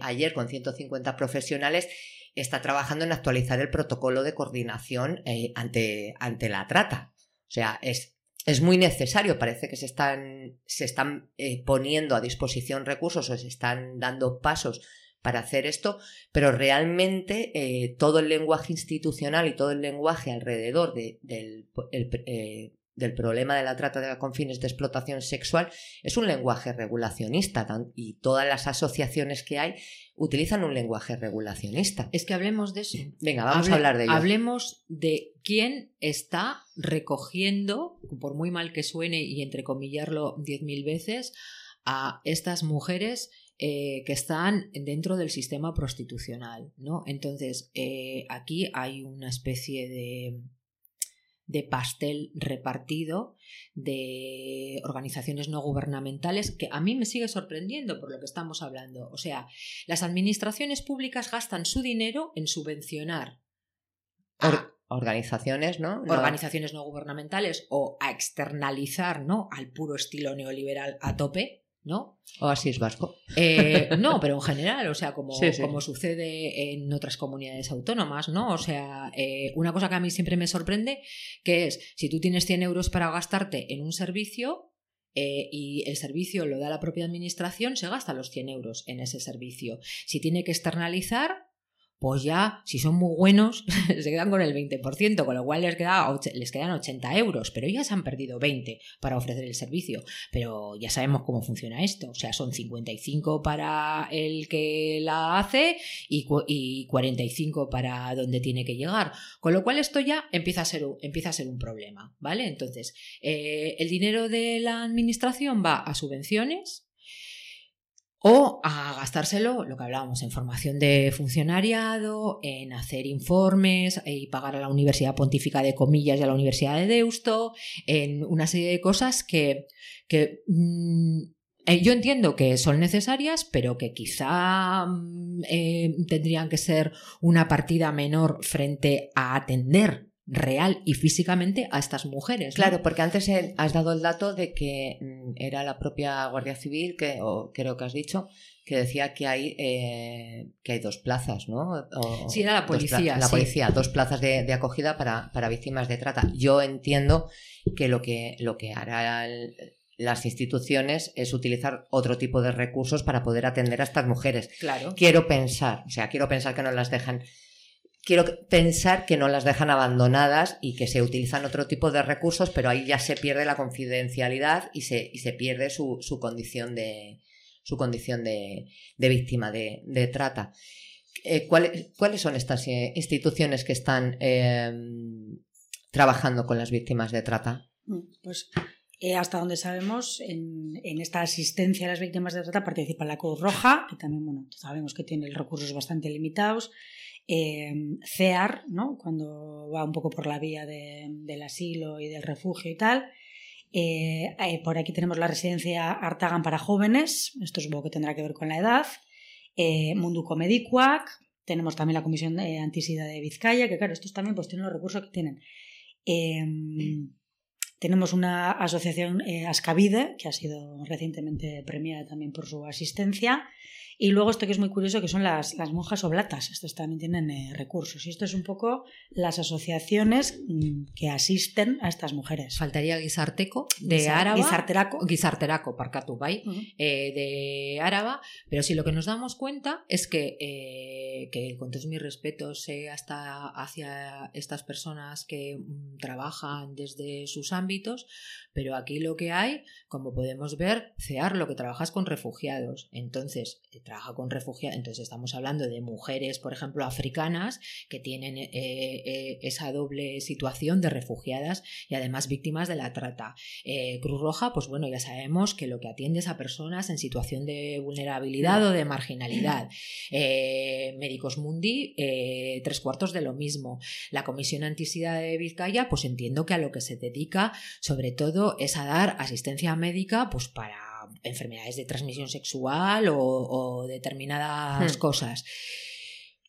ayer con 150 profesionales está trabajando en actualizar el protocolo de coordinación ante, ante la trata. O sea, es, es muy necesario, parece que se están, se están eh, poniendo a disposición recursos o se están dando pasos para hacer esto, pero realmente eh, todo el lenguaje institucional y todo el lenguaje alrededor de- del, el- eh, del problema de la trata de- con fines de explotación sexual es un lenguaje regulacionista y todas las asociaciones que hay utilizan un lenguaje regulacionista. Es que hablemos de eso. Venga, vamos Hable- a hablar de ello. Hablemos de quién está recogiendo, por muy mal que suene y entrecomillarlo 10.000 veces, a estas mujeres eh, que están dentro del sistema prostitucional. ¿no? Entonces, eh, aquí hay una especie de de pastel repartido de organizaciones no gubernamentales que a mí me sigue sorprendiendo por lo que estamos hablando. O sea, las administraciones públicas gastan su dinero en subvencionar a organizaciones, ¿no? No- organizaciones no gubernamentales o a externalizar, ¿no? Al puro estilo neoliberal a tope, ¿no? Oasis Vasco. Eh, no, pero en general, o sea, como, Sí, sí. como sucede en otras comunidades autónomas, ¿no? O sea, eh, una cosa que a mí siempre me sorprende, que es, si tú tienes 100 euros para gastarte en un servicio eh, y el servicio lo da la propia administración, se gasta los 100 euros en ese servicio. Si tiene que externalizar, pues ya, si son muy buenos, se quedan con el 20%, con lo cual les, queda, les quedan 80 euros, pero ya se han perdido 20 para ofrecer el servicio. Pero ya sabemos cómo funciona esto, o sea, son 55 para el que la hace y, cu- y 45 para donde tiene que llegar. Con lo cual esto ya empieza a ser un, empieza a ser un problema, ¿vale? Entonces, eh, el dinero de la administración va a subvenciones, o a gastárselo, lo que hablábamos, en formación de funcionariado, en hacer informes y pagar a la Universidad Pontífica de Comillas y a la Universidad de Deusto, en una serie de cosas que, que, mm, Eh, yo entiendo que son necesarias, pero que quizá mm, eh, tendrían que ser una partida menor frente a atender real y físicamente a estas mujeres. ¿no? Claro, porque antes has dado el dato de que mm, era la propia Guardia Civil, que, o creo que has dicho, que decía que hay, eh, que hay dos plazas, ¿no? O- Sí, era la dos policía, La sí. policía, dos plazas de, de acogida para, para víctimas de trata. Yo entiendo que lo que, lo que hará el- las instituciones es utilizar otro tipo de recursos para poder atender a estas mujeres. Claro. Quiero pensar, o sea, quiero pensar que no las dejan. Quiero pensar que no las dejan abandonadas y que se utilizan otro tipo de recursos, pero ahí ya se pierde la confidencialidad y se, y se pierde su, su condición de su condición de, de víctima de, de trata. Eh, ¿cuáles, ¿Cuáles son estas eh, instituciones que están eh, trabajando con las víctimas de trata? Pues eh, hasta donde sabemos, en, en esta asistencia a las víctimas de trata participa la Cruz Roja, que también bueno, sabemos que tiene recursos bastante limitados. CEAR, ¿no? cuando va un poco por la vía de- del asilo y del refugio y tal. Eh, eh, por aquí tenemos la residencia Artagan para jóvenes, esto supongo que tendrá que ver con la edad. Eh, Munduco Medicuac, tenemos también la Comisión Antisida de Vizcaya, que claro, estos también pues tienen los recursos que tienen. Eh, tenemos una asociación Ascavide, que ha sido recientemente premiada también por su asistencia. Y luego esto que es muy curioso, que son las, las monjas oblatas. Estos también tienen eh, recursos. Y esto es un poco las asociaciones mm, que asisten a estas mujeres. Faltaría Guisarteco de Guisar- Áraba. Guisarteraco. Guisarteraco, Parcatu Bay, eh, de Áraba. Pero sí, lo que nos damos cuenta es que, eh, que con todos mis respetos hasta hacia estas personas que mm, trabajan desde sus ámbitos, pero aquí lo que hay, como podemos ver, CEAR lo que trabaja es con refugiados. Entonces, trabaja con refugiados. Entonces, estamos hablando de mujeres, por ejemplo, africanas, que tienen eh, eh, esa doble situación de refugiadas y además víctimas de la trata. Eh, Cruz Roja, pues bueno, ya sabemos que lo que atiende es a personas en situación de vulnerabilidad o de marginalidad. Médicos Mundi, tres cuartos de lo mismo. La Comisión Antisida de Vizcaya, pues entiendo que a lo que se dedica, sobre todo, es a dar asistencia médica, pues para enfermedades de transmisión sexual o, o determinadas Hmm. cosas.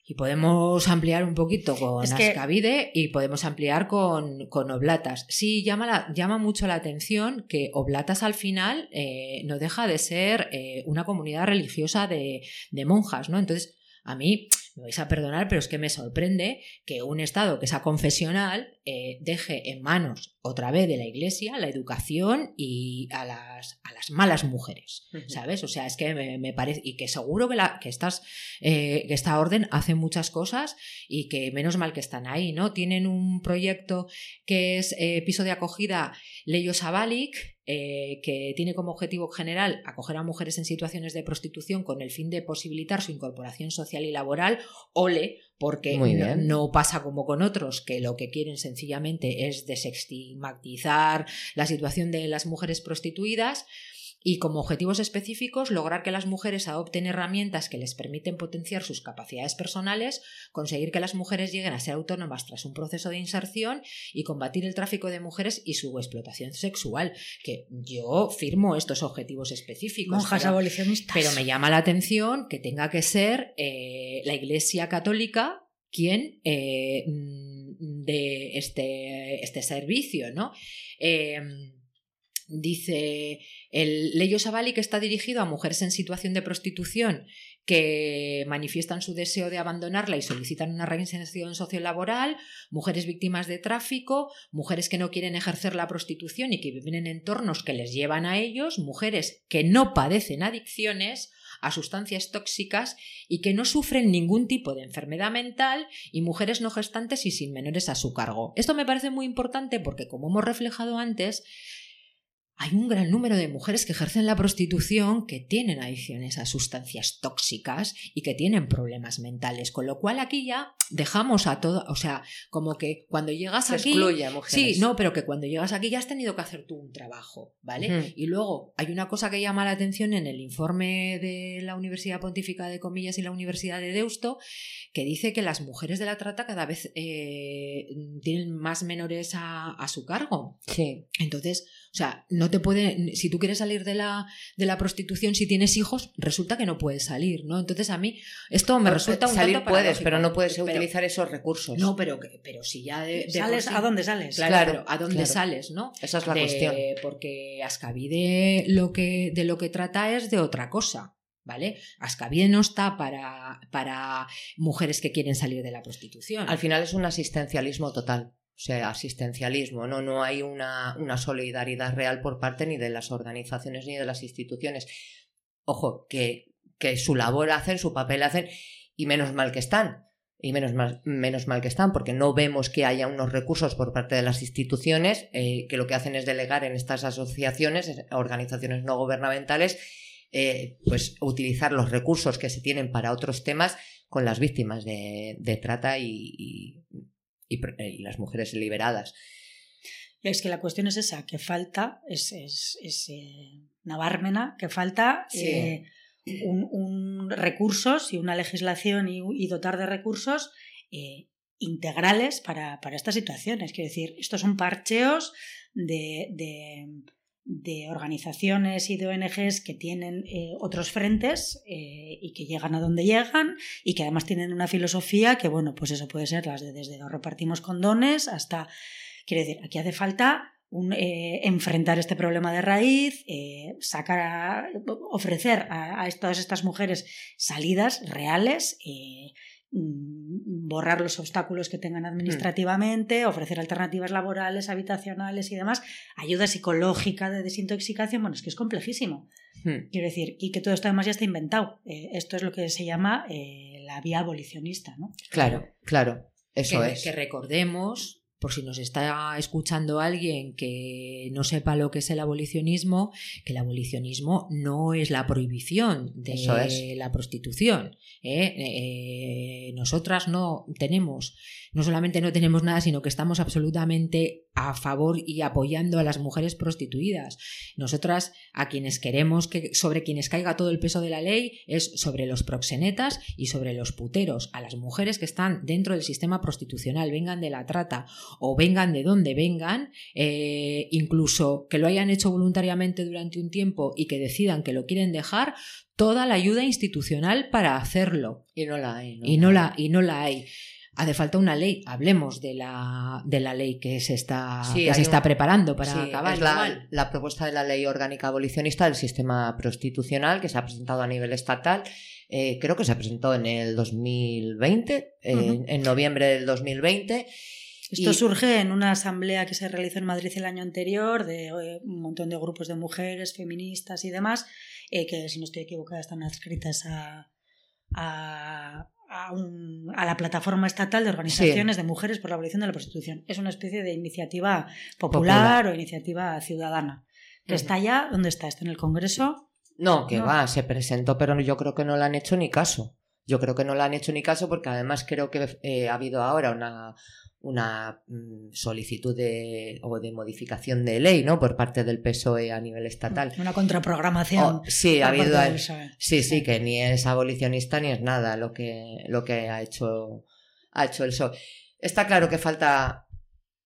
Y podemos ampliar un poquito con Es que- Ascavide y podemos ampliar con, con Oblatas. Sí, llama, la- llama mucho la atención que Oblatas al final eh, no deja de ser eh, una comunidad religiosa de, de monjas, ¿no? Entonces, a mí, me vais a perdonar, pero es que me sorprende que un Estado que sea confesional eh, deje en manos otra vez de la Iglesia la educación y a las, a las malas mujeres, ¿sabes? O sea, es que me, me parece, y que seguro que, la, que, estas, eh, que esta orden hace muchas cosas y que menos mal que están ahí, ¿no? Tienen un proyecto que es eh, piso de acogida Leyo Sabalik, eh, que tiene como objetivo general acoger a mujeres en situaciones de prostitución con el fin de posibilitar su incorporación social y laboral. Ole, porque no, no pasa como con otros que lo que quieren sencillamente es desestigmatizar la situación de las mujeres prostituidas y como objetivos específicos lograr que las mujeres adopten herramientas que les permiten potenciar sus capacidades personales, conseguir que las mujeres lleguen a ser autónomas tras un proceso de inserción y combatir el tráfico de mujeres y su explotación sexual, que yo firmo estos objetivos específicos. Monjas pero- abolicionistas. pero me llama la atención que tenga que ser eh, la Iglesia Católica quien eh, mm, de este, este servicio, ¿no? Eh, dice el Leyo Sabali que está dirigido a mujeres en situación de prostitución que manifiestan su deseo de abandonarla y solicitan una reinserción sociolaboral, mujeres víctimas de tráfico, mujeres que no quieren ejercer la prostitución y que viven en entornos que les llevan a ellos, mujeres que no padecen adicciones a sustancias tóxicas y que no sufren ningún tipo de enfermedad mental y mujeres no gestantes y sin menores a su cargo. Esto me parece muy importante porque, como hemos reflejado antes, hay un gran número de mujeres que ejercen la prostitución que tienen adicciones a sustancias tóxicas y que tienen problemas mentales, con lo cual aquí ya dejamos a todo, o sea, como que cuando llegas Se aquí excluye a mujeres. Sí, no, pero que cuando llegas aquí ya has tenido que hacer tú un trabajo, ¿vale? Y luego hay una cosa que llama la atención en el informe de la Universidad Pontífica de Comillas y la Universidad de Deusto, que dice que las mujeres de la trata cada vez eh, tienen más menores a, a su cargo. Sí. Entonces, O sea, no te puede, si tú quieres salir de la, de la prostitución, si tienes hijos, resulta que no puedes salir, ¿no? Entonces a mí esto me resulta un salir tanto puedes, pero no puedes Pero- utilizar esos recursos. No, pero, que- pero si ya de, de ¿Sales? por sí- ¿A dónde sales? Claro, Claro, pero ¿a dónde claro. sales, no? Esa es la De- cuestión. Porque Ascavide lo que, de lo que trata es de otra cosa. ¿Vale? Ascavide no está para, para mujeres que quieren salir de la prostitución. Al final es un asistencialismo total. O sea, asistencialismo, no, no hay una, una solidaridad real por parte ni de las organizaciones ni de las instituciones. Ojo, que, que su labor hacen, su papel hacen, y menos mal que están. Y menos mal, menos mal que están, porque no vemos que haya unos recursos por parte de las instituciones eh, que lo que hacen es delegar en estas asociaciones, organizaciones no gubernamentales, eh, pues utilizar los recursos que se tienen para otros temas con las víctimas de, trata y- y pr- y las mujeres liberadas. Y es que la cuestión es esa, que falta, es, es, es, eh, Navármena, que falta Sí. eh, un, un recursos y una legislación y, y dotar de recursos eh, integrales para, para estas situaciones. Quiero decir, estos son parcheos de, de, de organizaciones y de ONGs que tienen eh, otros frentes eh, y que llegan a donde llegan y que además tienen una filosofía que, bueno, pues eso puede ser las de desde repartimos condones hasta Quiero decir, aquí hace falta eh, enfrentar este problema de raíz, sacar a- ofrecer a, a todas estas mujeres salidas reales, borrar los obstáculos que tengan administrativamente, ofrecer alternativas laborales, habitacionales y demás, ayuda psicológica de desintoxicación, bueno, es que es complejísimo. Hmm. Quiero decir, y que todo esto además ya está inventado. Eh, esto es lo que se llama eh, la vía abolicionista, ¿no? Claro, claro, eso que, es. que recordemos, por si nos está escuchando alguien que no sepa lo que es el abolicionismo, que el abolicionismo no es la prohibición de es. la prostitución. ¿eh? Eh, nosotras no tenemos, no solamente no tenemos nada, sino que estamos absolutamente a favor y apoyando a las mujeres prostituidas. Nosotras, a quienes queremos que sobre quienes caiga todo el peso de la ley, es sobre los proxenetas y sobre los puteros, a las mujeres que están dentro del sistema prostitucional, vengan de la trata o vengan de donde vengan, eh, incluso que lo hayan hecho voluntariamente durante un tiempo y que decidan que lo quieren dejar, toda la ayuda institucional para hacerlo. Y no la hay. ¿no? Y no la, y no la hay. Hace falta una ley. Hablemos de la, de la ley que se está, Sí, que se está preparando para Sí, acabar. es la, la propuesta de la ley orgánica abolicionista del sistema prostitucional que se ha presentado a nivel estatal. Eh, creo que se presentó en el 2020, eh, Ujú. en noviembre del 2020. Esto Y- surge en una asamblea que se realizó en Madrid el año anterior de eh, un montón de grupos de mujeres, feministas y demás, eh, que si no estoy equivocada están adscritas a, a, a un- a la plataforma estatal de organizaciones de mujeres por la abolición de la prostitución. Es una especie de iniciativa popular, Popular. o iniciativa ciudadana. Que está ya, ¿dónde está? ¿Está en el Congreso? No, que No. va, se presentó, pero yo creo que no le han hecho ni caso. Yo creo que no le han hecho ni caso porque además creo que eh, ha habido ahora una, una mm, solicitud de, o de modificación de ley ¿no? por parte del PSOE a nivel estatal. Una contraprogramación. Oh, sí, ha habido. del PSOE. Sí, sí, que ni es abolicionista ni es nada lo que, lo que ha hecho, ha hecho el PSOE. Está claro que falta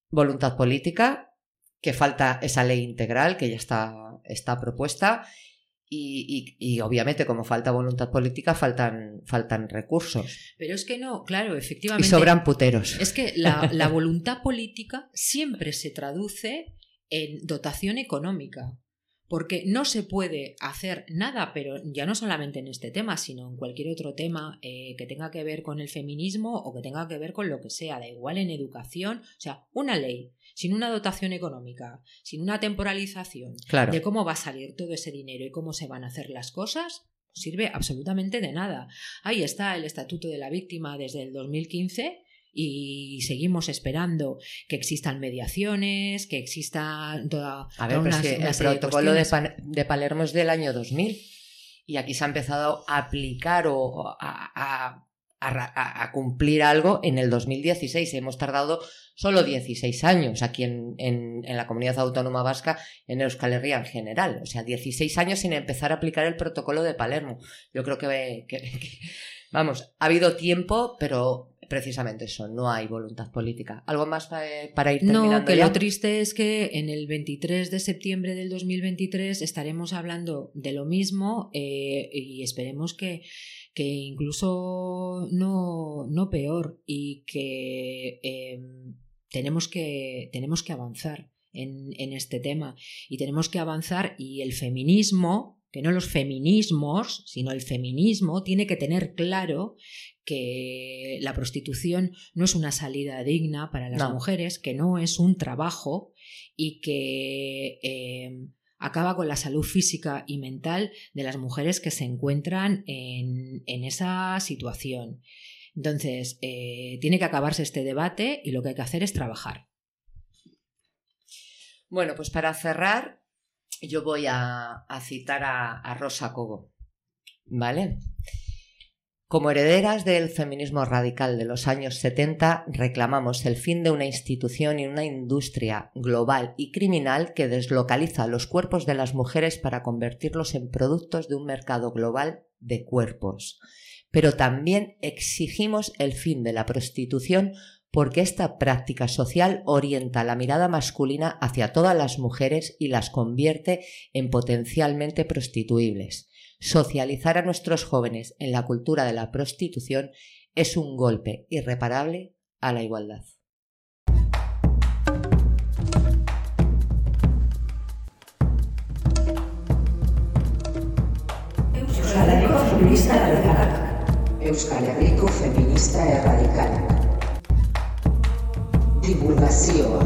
voluntad política, que falta esa ley integral que ya está, está propuesta. Y, y- y obviamente, como falta voluntad política, faltan, faltan recursos. Pero es que no, claro, Y efectivamente. sobran puteros. Es que la, la voluntad política siempre se traduce en dotación económica. Porque no se puede hacer nada, pero ya no solamente en este tema, sino en cualquier otro tema eh, que tenga que ver con el feminismo o que tenga que ver con lo que sea, da igual en educación. O sea, una ley sin una dotación económica, sin una temporalización Claro. de cómo va a salir todo ese dinero y cómo se van a hacer las cosas, no sirve absolutamente de nada. Ahí está el Estatuto de la Víctima desde el 2015 y seguimos esperando que existan mediaciones, que existan toda, A ver, toda pero es que el de protocolo de, Palermo es del año 2000 y aquí se ha empezado a aplicar o a, a- a cumplir algo en el 2016. Hemos tardado solo 16 años aquí en, en- en la comunidad autónoma vasca, en Euskal Herria en general. O sea, 16 años sin empezar a aplicar el protocolo de Palermo. Yo creo que, que- que- vamos, ha habido tiempo, pero precisamente eso, no hay voluntad política. ¿Algo más pa- para ir terminando No, que ya? lo triste es que en el 23 de septiembre del 2023 estaremos hablando de lo mismo eh, y esperemos que, que incluso no, no peor y que eh, tenemos que tenemos que avanzar en, en este tema y tenemos que avanzar y el feminismo, que no los feminismos, sino el feminismo tiene que tener claro que la prostitución no es una salida digna para las No. mujeres, que no es un trabajo y que eh, acaba con la salud física y mental de las mujeres que se encuentran en, en esa situación. Entonces, eh, tiene que acabarse este debate y lo que hay que hacer es trabajar. Bueno, pues para cerrar, yo voy a, citar a, a Rosa Cobo, ¿vale? Como herederas del feminismo radical de los años 70, reclamamos el fin de una institución y una industria global y criminal que deslocaliza los cuerpos de las mujeres para convertirlos en productos de un mercado global de cuerpos. Pero también exigimos el fin de la prostitución porque esta práctica social orienta la mirada masculina hacia todas las mujeres y las convierte en potencialmente prostituibles. Socializar a nuestros jóvenes en la cultura de la prostitución es un golpe irreparable a la igualdad. Euskal Herriko feminista erradikalak. Euskal Herriko feminista erradikalak. Divulgazioa.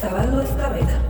Zabaldu eztabaida.